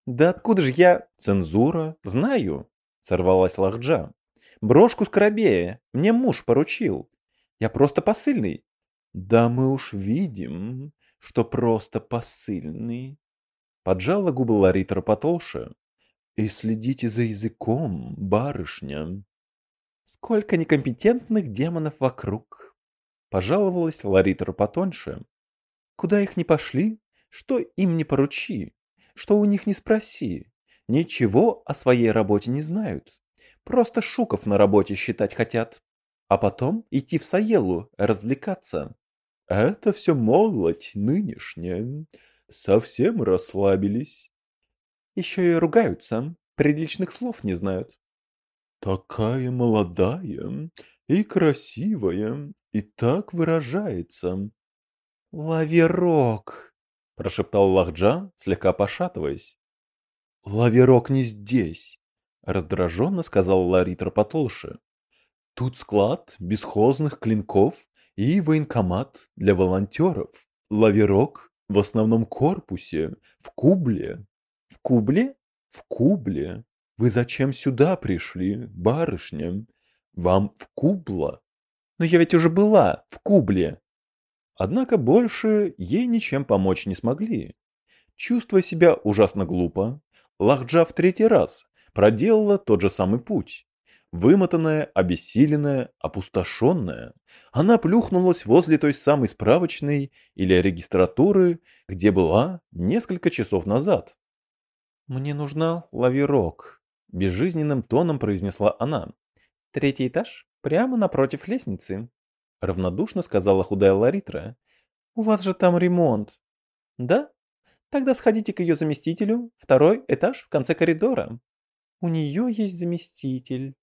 Да откуда же я... Цензура? Знаю, сорвалась Лахджа. Брошку Скоробея мне муж поручил. Я просто посыльный. Да мы уж видим, что просто посыльный. Поджала губы Ларитра потолще. И следите за языком, барышня. Сколько некомпетентных демонов вокруг. Пожаловалась Ларитер потоньше. Куда их не пошли, что им не поручи, что у них не спроси. ничего о своей работе не знают. Просто шуков на работе считать хотят. А потом идти в Саелу развлекаться. Это все молодь нынешняя. Совсем расслабились. Еще и ругаются, приличных слов не знают. Такая молодая и красивая, и так выражается. Лаверок, прошептал Лахджа, слегка пошатываясь. Лаверок не здесь, раздраженно сказал Ларитра потолще. Тут склад бесхозных клинков и военкомат для волонтеров. Лаверок в основном корпусе, в кубле. В кубле? В кубле. Вы зачем сюда пришли, барышня? Вам в кубло? Но я ведь уже была в кубле. Однако больше ей ничем помочь не смогли. Чувствуя себя ужасно глупо, Лахджа в третий раз проделала тот же самый путь. Вымотанная, обессиленная, опустошенная, она плюхнулась возле той самой справочной или регистратуры, где была несколько часов назад. «Мне нужна лавирок», – безжизненным тоном произнесла она. «Третий этаж, прямо напротив лестницы», – равнодушно сказала худая Ларитра. «У вас же там ремонт». «Да? Тогда сходите к ее заместителю, второй этаж в конце коридора». «У нее есть заместитель».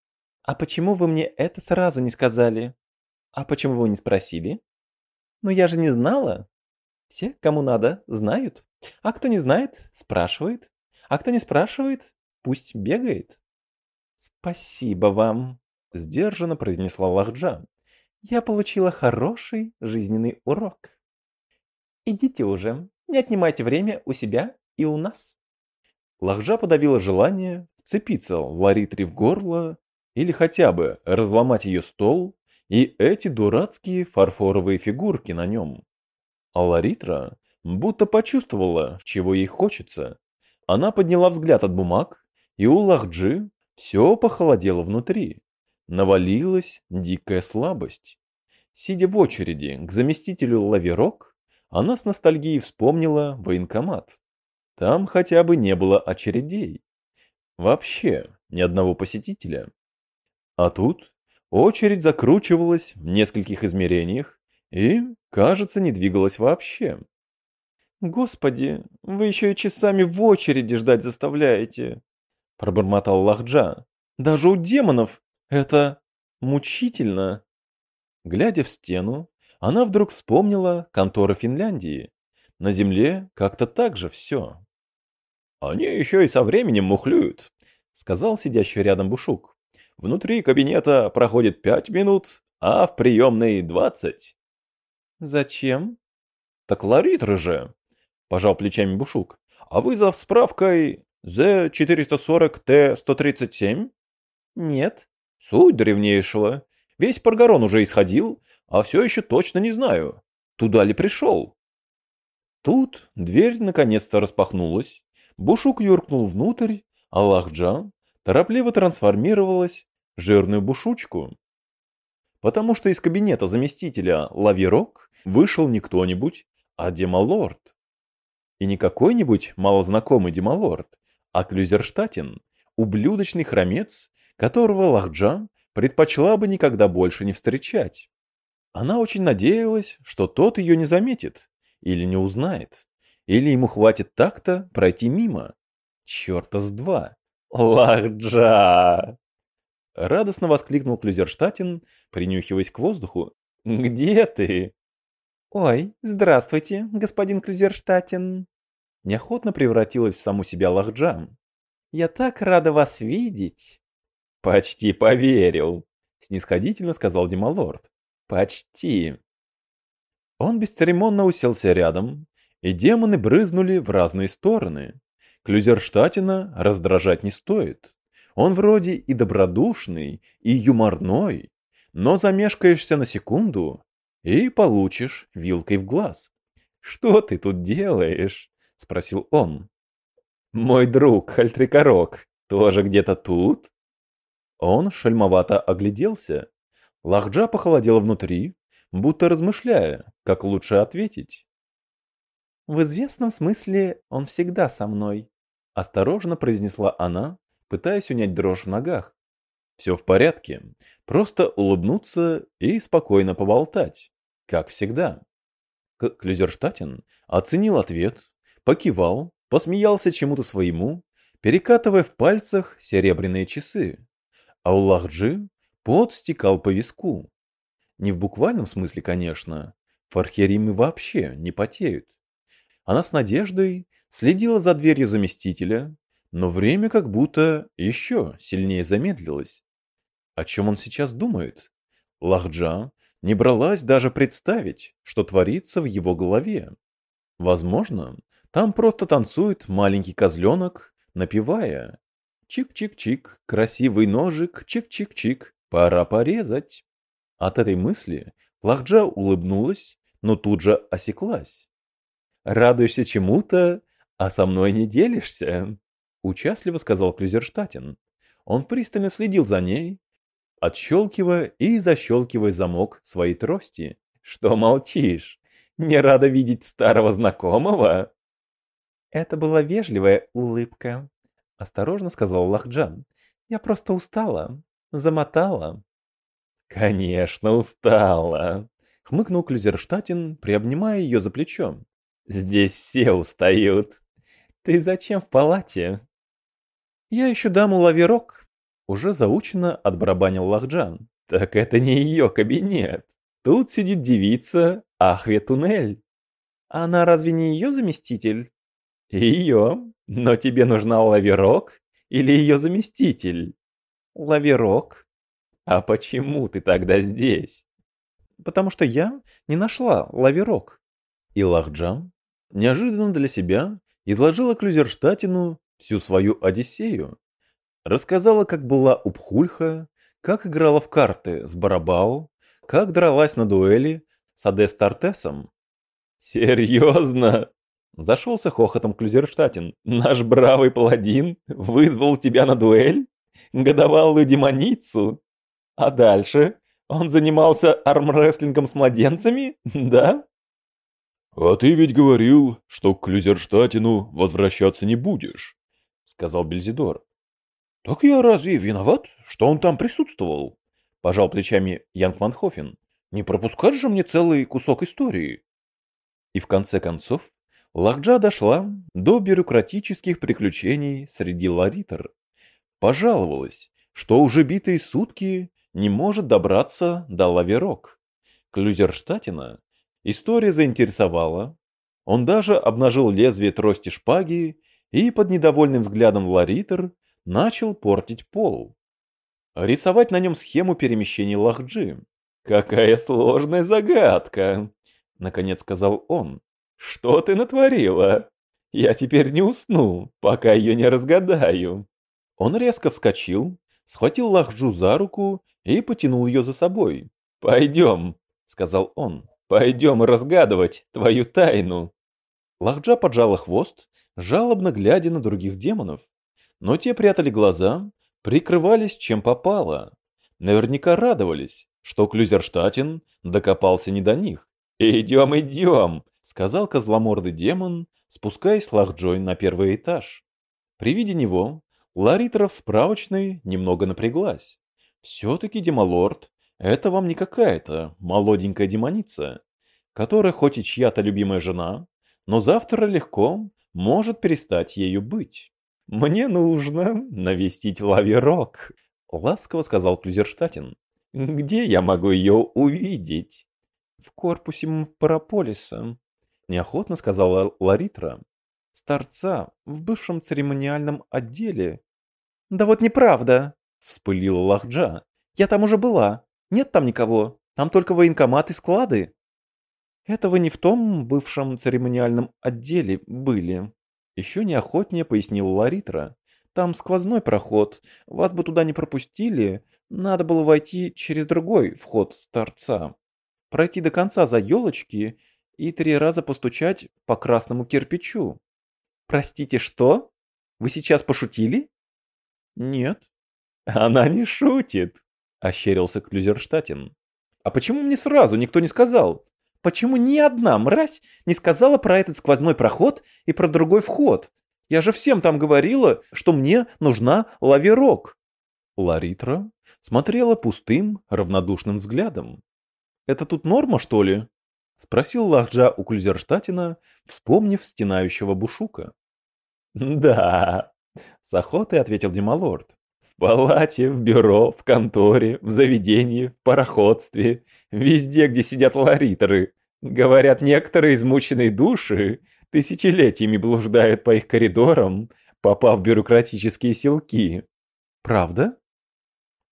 «А почему вы мне это сразу не сказали?» «А почему вы не спросили?» «Ну я же не знала». «Все, кому надо, знают. А кто не знает, спрашивает. А кто не спрашивает, пусть бегает». «Спасибо вам», — сдержанно произнесла Лахджа. «Я получила хороший жизненный урок». «Идите уже, не отнимайте время у себя и у нас». Лахджа подавила желание вцепиться Ларитре в горло или хотя бы разломать ее стол и эти дурацкие фарфоровые фигурки на нем. А Ларитра будто почувствовала, чего ей хочется. Она подняла взгляд от бумаг, и у Лахджи все похолодело внутри. Навалилась дикая слабость. Сидя в очереди к заместителю Лаверок, она с ностальгией вспомнила военкомат. Там хотя бы не было очередей. Вообще, ни одного посетителя. А тут очередь закручивалась в нескольких измерениях и, кажется, не двигалась вообще. «Господи, вы еще и часами в очереди ждать заставляете!» Пробормотал Лахджа. «Даже у демонов это мучительно!» Глядя в стену, она вдруг вспомнила конторы Финляндии. На земле как-то так же все. «Они еще и со временем мухлюют», — сказал сидящий рядом Бушук. Внутри кабинета проходит пять минут, а в приемной двадцать. Зачем? Так ларитры же, пожал плечами Бушук. А вызов справкой Z440T137? Нет. Суть древнейшего. Весь Паргарон уже исходил, а все еще точно не знаю, туда ли пришел. Тут дверь наконец-то распахнулась, Бушук юркнул внутрь, а Лахджан торопливо трансформировалась в жирную бушучку. Потому что из кабинета заместителя Лавирок вышел не кто-нибудь, а Демалорд. И не какой-нибудь малознакомый Демалорд, а Клюзерштатен, ублюдочный хромец, которого Лахджан предпочла бы никогда больше не встречать. Она очень надеялась, что тот ее не заметит или не узнает, или ему хватит так-то пройти мимо. Черта с два. «Лахджа!» Радостно воскликнул Клюзерштатен, принюхиваясь к воздуху. «Где ты?» «Ой, здравствуйте, господин Клюзерштатен!» Неохотно превратилась в саму себя Лахджа. «Я так рада вас видеть!» «Почти поверил!» Снисходительно сказал Демалорд. «Почти!» Он бесцеремонно уселся рядом, и демоны брызнули в разные стороны. Клюзерштатина раздражать не стоит. Он вроде и добродушный, и юморной, но замешкаешься на секунду и получишь вилкой в глаз. «Что ты тут делаешь?» — спросил он. «Мой друг Хальтрикорок тоже где-то тут?» Он шальмовато огляделся. Лахджа похолодела внутри, будто размышляя, как лучше ответить. «В известном смысле он всегда со мной», Осторожно произнесла она, пытаясь унять дрожь в ногах. Все в порядке. Просто улыбнуться и спокойно поболтать. Как всегда. Клюзерштатен оценил ответ, покивал, посмеялся чему-то своему, перекатывая в пальцах серебряные часы. А у Лахджи пот стекал по виску. Не в буквальном смысле, конечно. Фархеримы вообще не потеют. Она с надеждой следила за дверью заместителя, но время как будто еще сильнее замедлилось. О чем он сейчас думает? Лахджа не бралась даже представить, что творится в его голове. Возможно, там просто танцует маленький козленок, напевая «Чик-чик-чик, красивый ножик, чик-чик-чик, пора порезать». От этой мысли Лахджа улыбнулась, но тут же осеклась. «Радуешься чему-то, а со мной не делишься», — участливо сказал Клюзерштатен. Он пристально следил за ней, отщелкивая и защелкивая замок своей трости. «Что молчишь? Не рада видеть старого знакомого?» «Это была вежливая улыбка», — осторожно сказал Лахджан. «Я просто устала, замотала». «Конечно, устала», — хмыкнул Клюзерштатен, приобнимая ее за плечом. «Здесь все устают. Ты зачем в палате?» «Я ищу даму Лаверок», уже заучено отбарабанил Лахджан. Так это не ее кабинет. Тут сидит девица Ахве Туннель. Она разве не ее заместитель? Ее. Но тебе нужна лаверок или ее заместитель? Лаверок? А почему ты тогда здесь? Потому что я не нашла лаверок. И Лахджан неожиданно для себя изложила Клюзерштатину всю свою Одиссею. Рассказала, как была у Пхульха, как играла в карты с Барабау, как дралась на дуэли с Адестартесом. «Серьезно?» Зашелся хохотом Клюзерштатен. «Наш бравый паладин вызвал тебя на дуэль? Годовалую демоницу? А дальше? Он занимался армрестлингом с младенцами? Да?» «А ты ведь говорил, что к Клюзерштатину возвращаться не будешь», — сказал Бельзидор. «Так я разве виноват, что он там присутствовал?» – пожал плечами Янг Ванхофен. «Не пропускать же мне целый кусок истории». И в конце концов, Лахджа дошла до бюрократических приключений среди ларитер. Пожаловалась, что уже битые сутки не может добраться до Лаверок. Клюзерштатина история заинтересовала. Он даже обнажил лезвие трости шпаги и под недовольным взглядом ларитер начал портить пол. Рисовать на нем схему перемещения Лахджи. «Какая сложная загадка!» — наконец сказал он. «Что ты натворила? Я теперь не усну, пока ее не разгадаю». Он резко вскочил, схватил Лахджу за руку и потянул ее за собой. «Пойдем», — сказал он, — «пойдем разгадывать твою тайну». Лахджа поджала хвост, жалобно глядя на других демонов но те прятали глаза, прикрывались чем попало. Наверняка радовались, что Клюзерштатен докопался не до них. «Идем, идем!» — сказал козломордый демон, спускаясь Лахджой на первый этаж. При виде него Ларитера в справочной немного напряглась. Все-таки демолорд — это вам не какая-то молоденькая демоница, которая хоть и чья-то любимая жена, но завтра легко может перестать ею быть. «Мне нужно навестить Лаверок», — ласково сказал Клюзерштатен. «Где я могу ее увидеть?» «В корпусе Параполиса», — неохотно сказала Ларитра. «Старца в бывшем церемониальном отделе». «Да вот неправда», — вспылила Лахджа. «Я там уже была. Нет там никого. Там только военкомат и склады». «Это вы не в том бывшем церемониальном отделе были», еще неохотнее пояснил Ларитра. Там сквозной проход, вас бы туда не пропустили, надо было войти через другой вход с торца. Пройти до конца за елочки и три раза постучать по красному кирпичу. Простите, что? Вы сейчас пошутили? Нет. Она не шутит, ощерился Клюзерштатен. А почему мне сразу никто не сказал? Почему ни одна мразь не сказала про этот сквозной проход и про другой вход? Я же всем там говорила, что мне нужна лавирок. Ларитра смотрела пустым, равнодушным взглядом. «Это тут норма, что ли?» — спросил Лахджа у Клюзерштатина, вспомнив стенающего Бушука. «Да», — с охотой ответил Демалорд. «В палате, в бюро, в конторе, в заведении, в пароходстве, везде, где сидят лариторы. Говорят, некоторые измученные души тысячелетиями блуждают по их коридорам, попав в бюрократические селки. Правда?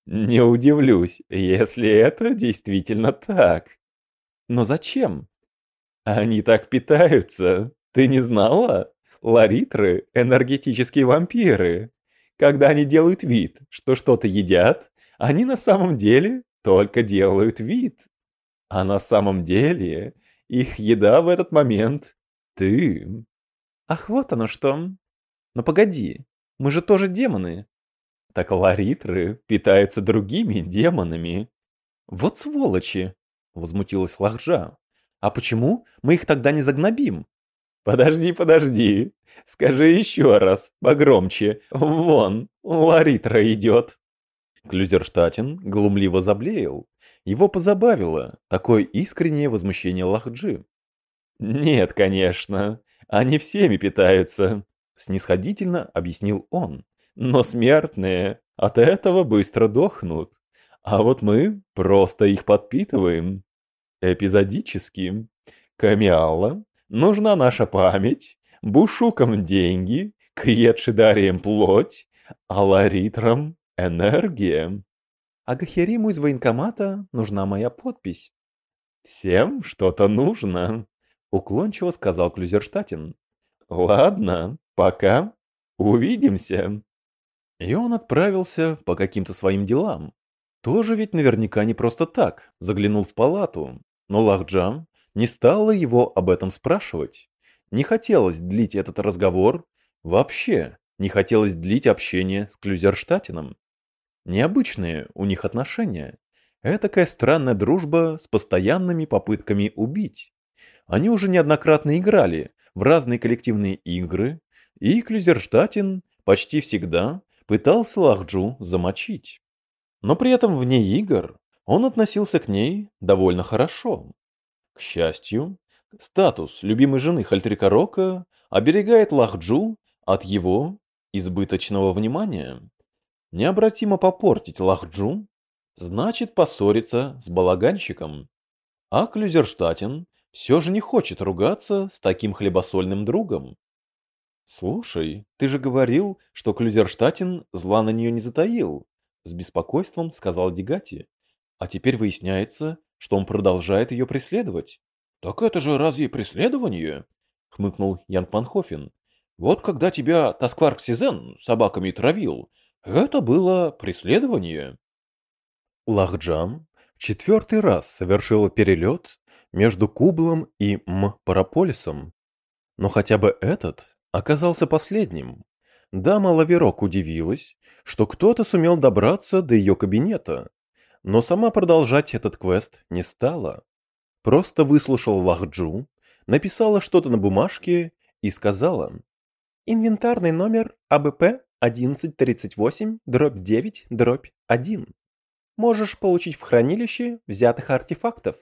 Не удивлюсь, если это действительно так. Но зачем? Они так питаются. Ты не знала? Ларитры – энергетические вампиры. Когда они делают вид, что что-то едят, они на самом деле только делают вид. А на самом деле их еда в этот момент – ты. Ах, вот оно что. Но погоди, мы же тоже демоны. Так ларитры питаются другими демонами. Вот сволочи, возмутилась Лахжа. А почему мы их тогда не загнобим? Подожди, подожди. Скажи еще раз, погромче. Вон, ларитра идет. Клюзерштатен глумливо заблеял. Его позабавило такое искреннее возмущение Лахджи. «Нет, конечно, они всеми питаются», — снисходительно объяснил он. Но смертные от этого быстро дохнут. А вот мы просто их подпитываем. Эпизодически. Камиалла, нужна наша память, бушукам деньги, кьетшидарием плоть, а ларитрам энергия. А Гахериму из военкомата нужна моя подпись. Всем что-то нужно, уклончиво сказал Клюзерштатен. Ладно, пока. Увидимся. И он отправился по каким-то своим делам. Тоже ведь наверняка не просто так, заглянул в палату. Но Лахджам не стала его об этом спрашивать. Не хотелось длить этот разговор, вообще не хотелось длить общение с Клюзерштатином. Необычные у них отношения. Этакая странная дружба с постоянными попытками убить. Они уже неоднократно играли в разные коллективные игры, и Клюзерштатин почти всегда пытался Лахджу замочить. Но при этом вне игр он относился к ней довольно хорошо. К счастью, статус любимой жены Хальтрикорока оберегает Лахджу от его избыточного внимания. Необратимо попортить Лахджу значит поссориться с балаганщиком. А Клюзерштатен все же не хочет ругаться с таким хлебосольным другом. «Слушай, ты же говорил, что Клюзерштатен зла на нее не затаил», — с беспокойством сказал Дегати. «А теперь выясняется, что он продолжает ее преследовать». «Так это же разве преследование?» — хмыкнул Ян Панхофен. «Вот когда тебя Таскварк Сизен собаками травил, это было преследование». Лахджам в четвертый раз совершила перелет между Кублом и М-Параполисом. Но хотя бы этот оказался последним. Дама Лаверок удивилась, что кто-то сумел добраться до ее кабинета, но сама продолжать этот квест не стала. Просто выслушала Лахджу, написала что-то на бумажке и сказала «Инвентарный номер АБП 1138-9-1. Можешь получить в хранилище взятых артефактов».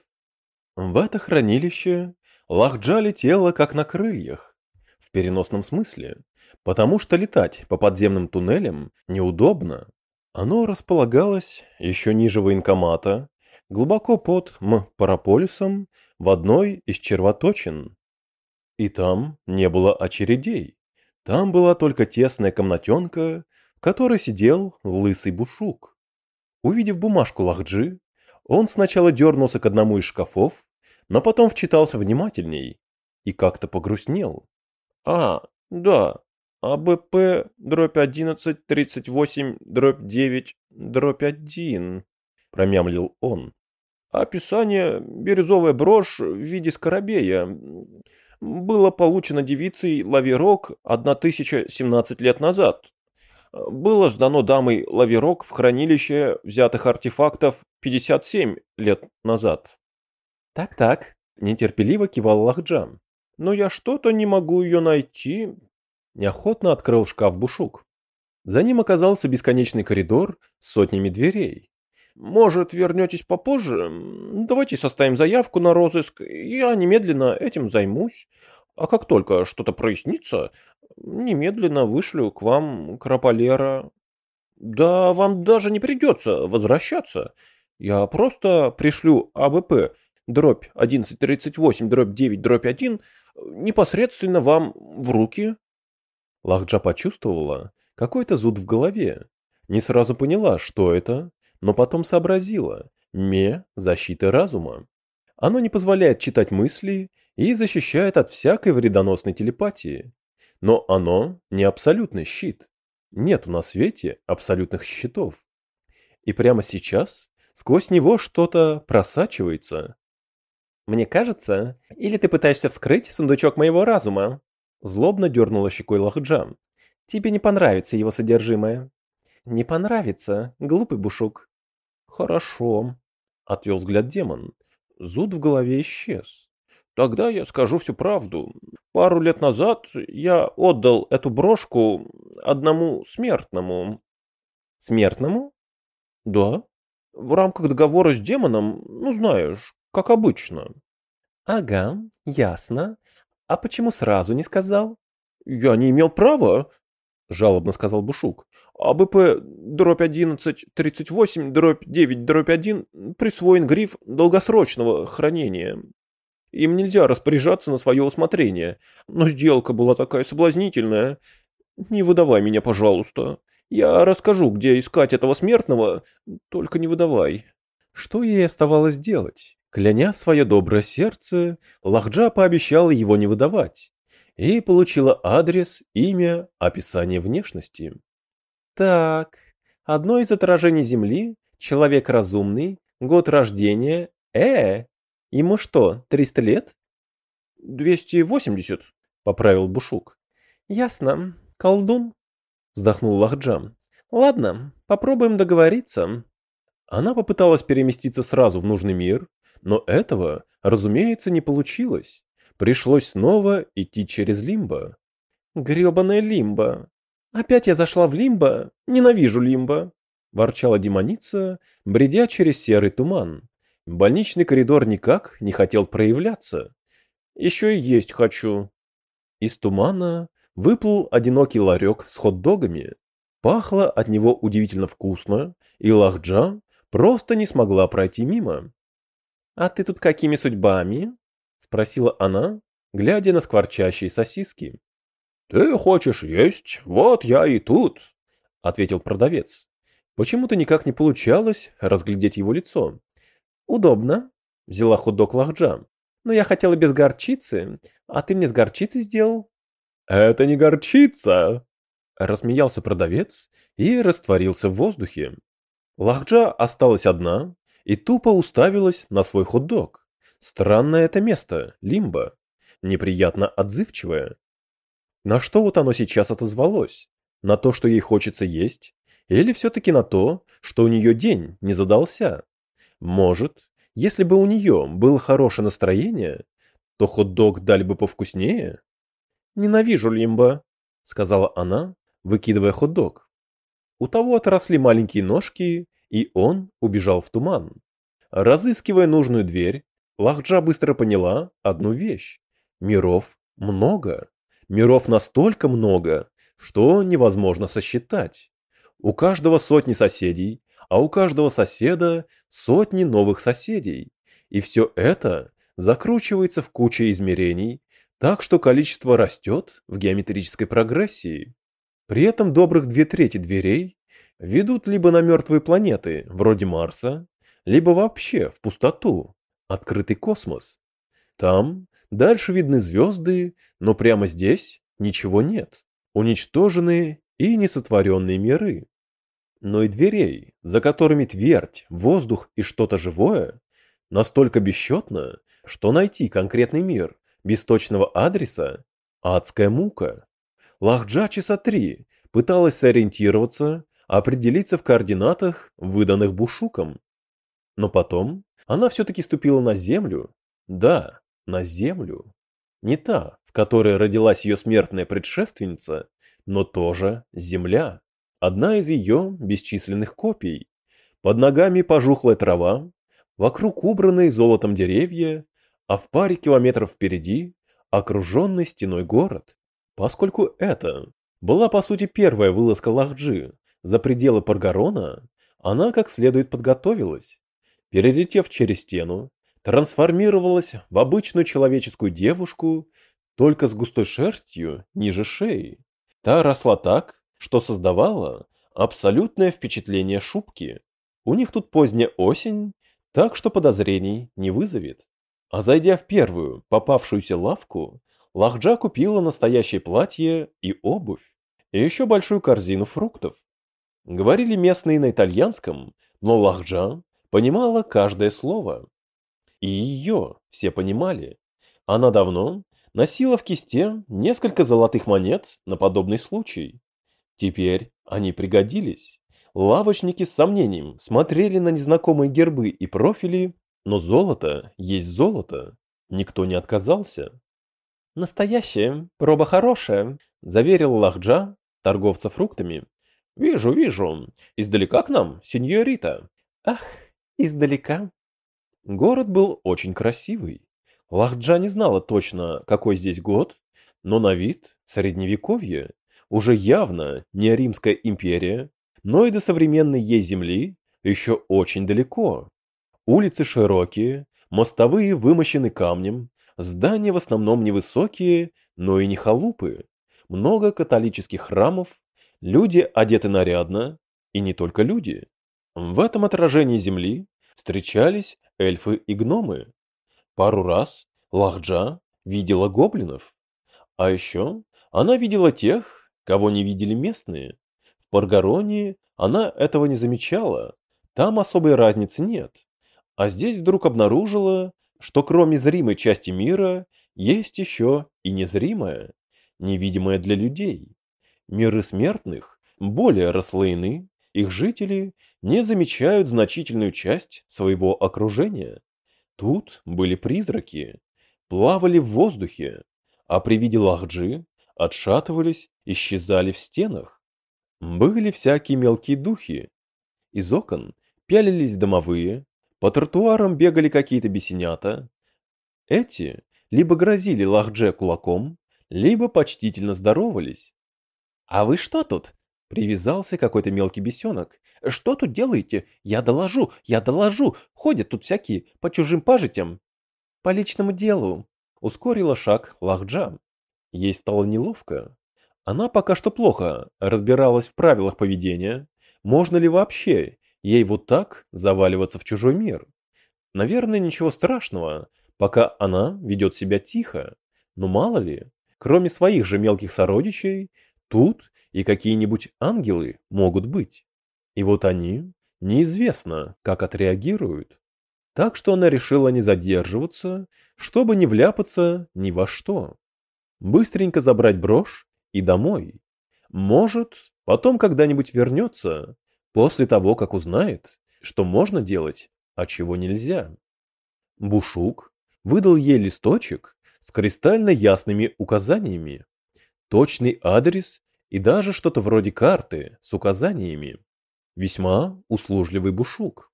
В это хранилище Лахджа летела как на крыльях, в переносном смысле, потому что летать по подземным туннелям неудобно. Оно располагалось еще ниже военкомата, глубоко под М-Параполисом, в одной из червоточин. И там не было очередей. Там была только тесная комнатенка, в которой сидел лысый бушук. Увидев бумажку Лахджи, он сначала дернулся к одному из шкафов, но потом вчитался внимательней и как-то погрустнел. А, да. АБП дробь 11 38 дробь 9 дробь 1, промямлил он. Описание «Бирюзовая брошь в виде скоробея» было получено девицей Лаверок 1017 лет назад. Было сдано дамой Лаверок в хранилище взятых артефактов 57 лет назад. «Так-так», — нетерпеливо кивал Лахджан. Но я что-то не могу ее найти. Неохотно открыл шкаф Бушук. За ним оказался бесконечный коридор с сотнями дверей. «Может, вернетесь попозже? Давайте составим заявку на розыск, я немедленно этим займусь. А как только что-то прояснится, немедленно вышлю к вам Краполера. Да вам даже не придется возвращаться. Я просто пришлю АВП дробь 1138 дробь 9 дробь 1 непосредственно вам в руки. Лахджа почувствовала какой-то зуд в голове. Не сразу поняла, что это, но потом сообразила. Ме – защита разума. Оно не позволяет читать мысли и защищает от всякой вредоносной телепатии. Но оно не абсолютный щит. Нету на свете абсолютных щитов. И прямо сейчас сквозь него что-то просачивается. «Мне кажется, или ты пытаешься вскрыть сундучок моего разума?» Злобно дернула щекой Лахджам. «Тебе не понравится его содержимое». «Не понравится, глупый бушук». «Хорошо», — отвел взгляд демон. Зуд в голове исчез. Тогда я скажу всю правду. Пару лет назад я отдал эту брошку одному смертному. Смертному? Да. В рамках договора с демоном, ну знаешь, как обычно. Ага, ясно. А почему сразу не сказал? Я не имел права, жалобно сказал Бушук. АБП дробь 11, 38, дробь 9, дробь 1 присвоен гриф долгосрочного хранения. Им нельзя распоряжаться на свое усмотрение. Но сделка была такая соблазнительная. Не выдавай меня, пожалуйста. Я расскажу, где искать этого смертного, только не выдавай. Что ей оставалось делать? Кляня свое доброе сердце, Лахджа пообещала его не выдавать и получила адрес, имя, описание внешности. Так, одно из отражений Земли, человек разумный, год рождения, э, Ему что, 300 лет? 280, поправил Бушук. Ясно. Колдун, вздохнул Лахджам. Ладно, попробуем договориться. Она попыталась переместиться сразу в нужный мир, но этого, разумеется, не получилось. Пришлось снова идти через лимбо. Грёбаная лимбо. Опять я зашла в лимбо. Ненавижу лимбо. Ворчала демоница, бредя через серый туман. Больничный коридор никак не хотел проявляться. Еще и есть хочу. Из тумана выплыл одинокий ларек с хот-догами. Пахло от него удивительно вкусно, и Лахджа просто не смогла пройти мимо. «А ты тут какими судьбами?» — спросила она, глядя на скворчащие сосиски. «Ты хочешь есть? Вот я и тут», — ответил продавец. Почему-то никак не получалось разглядеть его лицо. Удобно, взяла хот-дог Лахджа. Но я хотела без горчицы, а ты мне с горчицей сделал. Это не горчица, рассмеялся продавец и растворился в воздухе. Лахджа осталась одна и тупо уставилась на свой хот-дог. Странное это место, лимба, неприятно отзывчивое. На что вот оно сейчас отозвалось? На то, что ей хочется есть? Или все-таки на то, что у нее день не задался? Может, если бы у нее было хорошее настроение, то хот-дог дали бы повкуснее? «Ненавижу Лимба», — сказала она, выкидывая хот-дог. У того отросли маленькие ножки, и он убежал в туман. Разыскивая нужную дверь, Лахджа быстро поняла одну вещь. Миров много. Миров настолько много, что невозможно сосчитать. У каждого сотни соседей, а у каждого соседа сотни новых соседей. И все это закручивается в куче измерений, так что количество растет в геометрической прогрессии. При этом добрых две трети дверей ведут либо на мертвые планеты, вроде Марса, либо вообще в пустоту, открытый космос. Там дальше видны звезды, но прямо здесь ничего нет. Уничтожены и несотворенные миры но и дверей, за которыми твердь, воздух и что-то живое, настолько бесчетно, что найти конкретный мир без точного адреса – адская мука. Лахджа часа три пыталась сориентироваться, определиться в координатах, выданных Бушуком. Но потом она все-таки ступила на землю. Да, на землю. Не та, в которой родилась ее смертная предшественница, но тоже земля. Одна из ее бесчисленных копий. Под ногами пожухлая трава, вокруг убранные золотом деревья, а в паре километров впереди окруженный стеной город. Поскольку это была по сути первая вылазка Лахджи за пределы Паргарона, она как следует подготовилась. Перелетев через стену, трансформировалась в обычную человеческую девушку, только с густой шерстью ниже шеи. Та росла так, что создавала абсолютное впечатление шубки. У них тут поздняя осень, так что подозрений не вызовет. А зайдя в первую попавшуюся лавку, Лахджа купила настоящее платье и обувь, и еще большую корзину фруктов. Говорили местные на итальянском, но Лахджа понимала каждое слово. И ее все понимали. Она давно носила в кисте несколько золотых монет на подобный случай. Теперь они пригодились. Лавочники с сомнением смотрели на незнакомые гербы и профили, но золото есть золото. Никто не отказался. «Настоящее, проба хорошая», – заверил Лахджа, торговца фруктами. «Вижу, вижу. Издалека к нам, сеньорита». «Ах, издалека». Город был очень красивый. Лахджа не знала точно, какой здесь год, но на вид средневековье, уже явно не Римская империя, но и до современной ей земли еще очень далеко. Улицы широкие, мостовые вымощены камнем, здания в основном невысокие, но и не халупы. Много католических храмов, люди одеты нарядно, и не только люди. В этом отражении земли встречались эльфы и гномы. Пару раз Лахджа видела гоблинов. А еще она видела тех, кого не видели местные. В Паргаронии она этого не замечала, там особой разницы нет. А здесь вдруг обнаружила, что кроме зримой части мира, есть еще и незримая, невидимая для людей. Миры смертных более расслоены, их жители не замечают значительную часть своего окружения. Тут были призраки, плавали в воздухе, а при виде лахджи отшатывались, исчезали в стенах. Были всякие мелкие духи. Из окон пялились домовые, по тротуарам бегали какие-то бесенята. Эти либо грозили лахдже кулаком, либо почтительно здоровались. «А вы что тут?» — привязался какой-то мелкий бесенок. Что тут делаете? Я доложу, я доложу. Ходят тут всякие по чужим пажитям. По личному делу. Ускорила шаг Лахджа. Ей стало неловко. Она пока что плохо разбиралась в правилах поведения. Можно ли вообще ей вот так заваливаться в чужой мир? Наверное, ничего страшного, пока она ведет себя тихо. Но мало ли, кроме своих же мелких сородичей, тут и какие-нибудь ангелы могут быть. И вот они, неизвестно, как отреагируют. Так что она решила не задерживаться, чтобы не вляпаться ни во что. Быстренько забрать брошь и домой. Может, потом когда-нибудь вернется, после того, как узнает, что можно делать, а чего нельзя. Бушук выдал ей листочек с кристально ясными указаниями, точный адрес и даже что-то вроде карты с указаниями. Весьма услужливый бушук.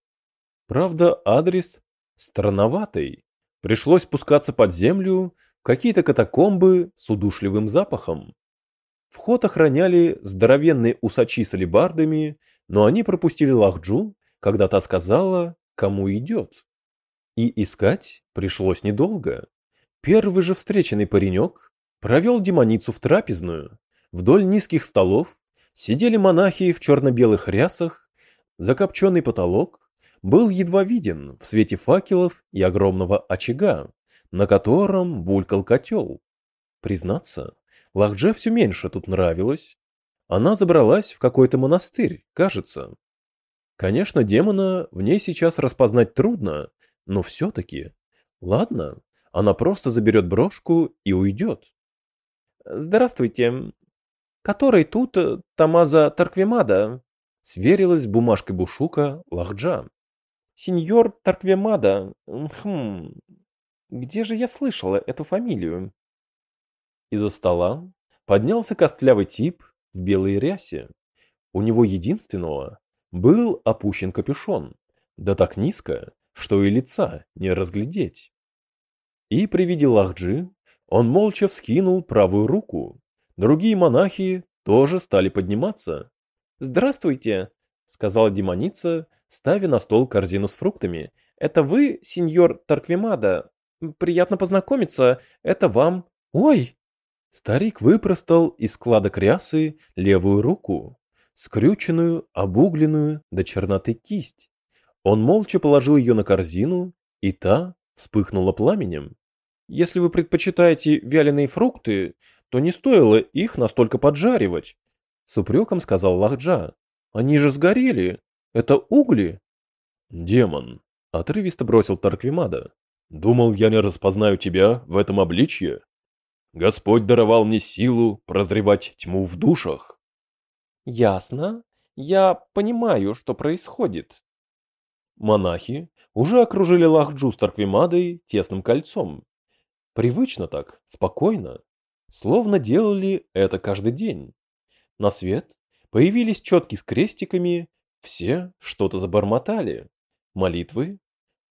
Правда, адрес странноватый. Пришлось спускаться под землю в какие-то катакомбы с удушливым запахом. Вход охраняли здоровенные усачи с алебардами, но они пропустили Лахджу, когда та сказала, кому идет. И искать пришлось недолго. Первый же встреченный паренек провел демоницу в трапезную. Вдоль низких столов Сидели монахи в черно-белых рясах, закопченный потолок был едва виден в свете факелов и огромного очага, на котором булькал котел. Признаться, Лахдже все меньше тут нравилось. Она забралась в какой-то монастырь, кажется. Конечно, демона в ней сейчас распознать трудно, но все-таки. Ладно, она просто заберет брошку и уйдет. «Здравствуйте, который тут э, Тамаза Тарквемада, сверилась с бумажкой Бушука Лахджа. Сеньор Тарквемада, хм, где же я слышала эту фамилию? Из-за стола поднялся костлявый тип в белой рясе. У него единственного был опущен капюшон, да так низко, что и лица не разглядеть. И при виде Лахджи он молча вскинул правую руку. Другие монахи тоже стали подниматься. «Здравствуйте», — сказала демоница, ставя на стол корзину с фруктами. «Это вы, сеньор Тарквимада? Приятно познакомиться. Это вам. Ой!» Старик выпростал из складок рясы левую руку, скрюченную, обугленную до черноты кисть. Он молча положил ее на корзину, и та вспыхнула пламенем. Если вы предпочитаете вяленые фрукты, то не стоило их настолько поджаривать, с упреком сказал Лахджа. Они же сгорели. Это угли. Демон, отрывисто бросил Тарквимада. Думал, я не распознаю тебя в этом обличье? Господь даровал мне силу прозревать тьму в душах. Ясно. Я понимаю, что происходит. Монахи уже окружили Лахджу с Тарквимадой тесным кольцом. Привычно так, спокойно, словно делали это каждый день. На свет появились четки с крестиками, все что-то забормотали. Молитвы.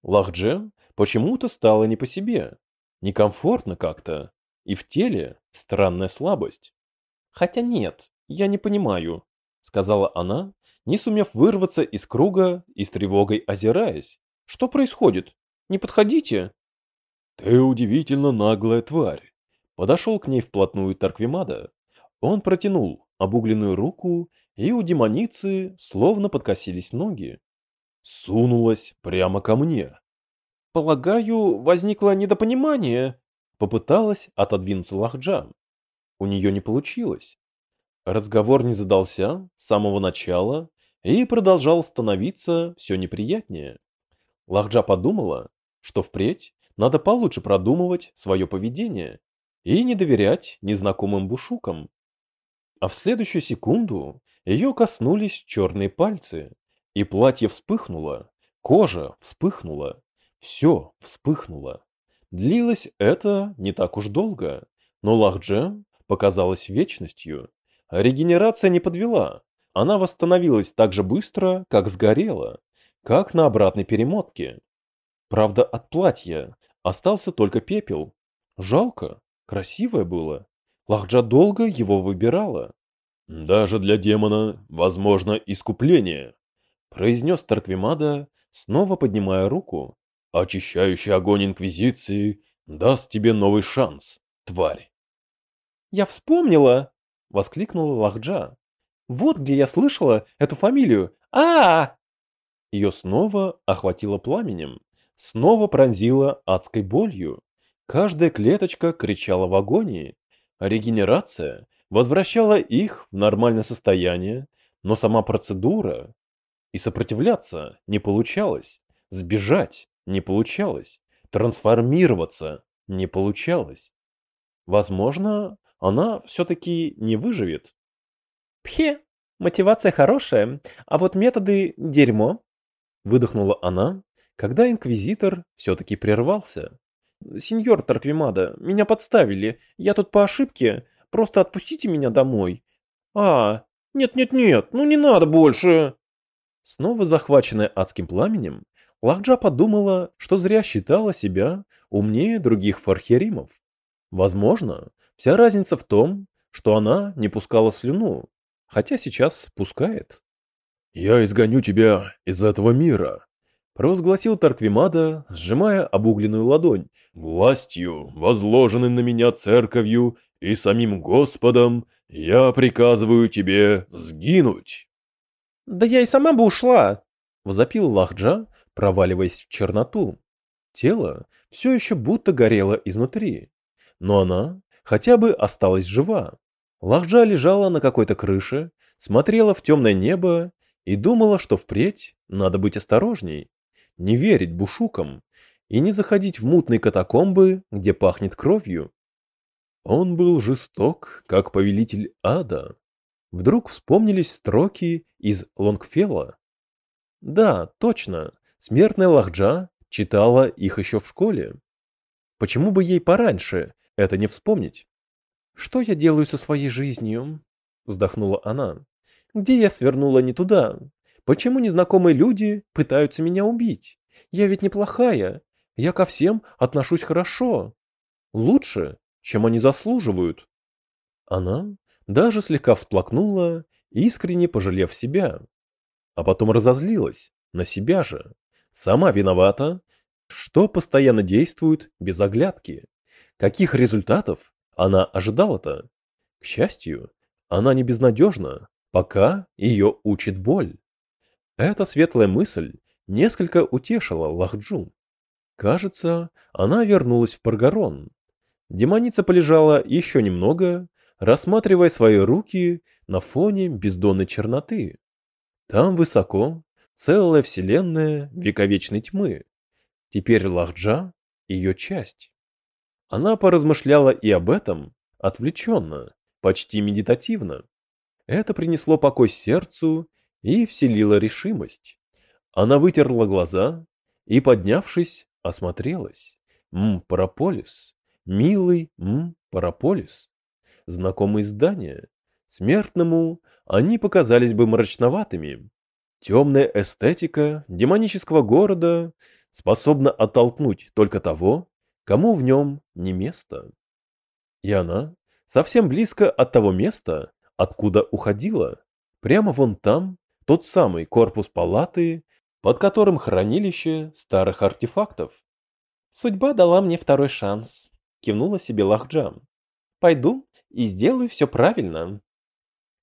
Лахдже почему-то стало не по себе, некомфортно как-то, и в теле странная слабость. «Хотя нет, я не понимаю», — сказала она, не сумев вырваться из круга и с тревогой озираясь. «Что происходит? Не подходите!» «Ты удивительно наглая тварь!» Подошел к ней вплотную Тарквимада. Он протянул обугленную руку, и у демоницы словно подкосились ноги. Сунулась прямо ко мне. «Полагаю, возникло недопонимание», — попыталась отодвинуться Лахджа. У нее не получилось. Разговор не задался с самого начала и продолжал становиться все неприятнее. Лахджа подумала, что впредь надо получше продумывать свое поведение и не доверять незнакомым бушукам. А в следующую секунду ее коснулись черные пальцы, и платье вспыхнуло, кожа вспыхнула, все вспыхнуло. Длилось это не так уж долго, но Лахдже показалась вечностью. Регенерация не подвела, она восстановилась так же быстро, как сгорела, как на обратной перемотке. Правда, от платья Остался только пепел. Жалко, красивое было. Лахджа долго его выбирала. «Даже для демона возможно искупление», — произнес Тарквимада, снова поднимая руку. «Очищающий огонь Инквизиции даст тебе новый шанс, тварь». «Я вспомнила!» — воскликнула Лахджа. «Вот где я слышала эту фамилию! а, -а, -а Ее снова охватило пламенем снова пронзила адской болью. Каждая клеточка кричала в агонии. Регенерация возвращала их в нормальное состояние, но сама процедура... И сопротивляться не получалось, сбежать не получалось, трансформироваться не получалось. Возможно, она все-таки не выживет. Пхе, мотивация хорошая, а вот методы – дерьмо. Выдохнула она, когда инквизитор все-таки прервался. «Сеньор Тарквимада, меня подставили. Я тут по ошибке. Просто отпустите меня домой». «А, нет-нет-нет, ну не надо больше!» Снова захваченная адским пламенем, Лахджа подумала, что зря считала себя умнее других фархеримов. Возможно, вся разница в том, что она не пускала слюну, хотя сейчас пускает. «Я изгоню тебя из этого мира», провозгласил Тарквимада, сжимая обугленную ладонь. «Властью, возложенной на меня церковью и самим Господом, я приказываю тебе сгинуть!» «Да я и сама бы ушла!» — возопил Лахджа, проваливаясь в черноту. Тело все еще будто горело изнутри, но она хотя бы осталась жива. Лахджа лежала на какой-то крыше, смотрела в темное небо и думала, что впредь надо быть осторожней не верить бушукам и не заходить в мутные катакомбы, где пахнет кровью. Он был жесток, как повелитель ада. Вдруг вспомнились строки из Лонгфелла. Да, точно, смертная Лахджа читала их еще в школе. Почему бы ей пораньше это не вспомнить? Что я делаю со своей жизнью? Вздохнула она. Где я свернула не туда? Почему незнакомые люди пытаются меня убить? Я ведь неплохая. Я ко всем отношусь хорошо. Лучше, чем они заслуживают. Она даже слегка всплакнула, искренне пожалев себя. А потом разозлилась на себя же. Сама виновата, что постоянно действует без оглядки. Каких результатов она ожидала-то? К счастью, она не безнадежна, пока ее учит боль. Эта светлая мысль несколько утешила Лахджу. Кажется, она вернулась в Паргарон. Демоница полежала еще немного, рассматривая свои руки на фоне бездонной черноты. Там высоко целая вселенная вековечной тьмы. Теперь Лахджа — ее часть. Она поразмышляла и об этом, отвлеченно, почти медитативно. Это принесло покой сердцу и вселило решимость. Она вытерла глаза и, поднявшись, осмотрелась. М, Параполис. Милый М, Параполис. Знакомые здания. Смертному они показались бы мрачноватыми. Темная эстетика демонического города способна оттолкнуть только того, кому в нем не место. И она совсем близко от того места, откуда уходила. Прямо вон там тот самый корпус палаты, под которым хранилище старых артефактов. «Судьба дала мне второй шанс», — кивнула себе Лахджам. «Пойду и сделаю все правильно».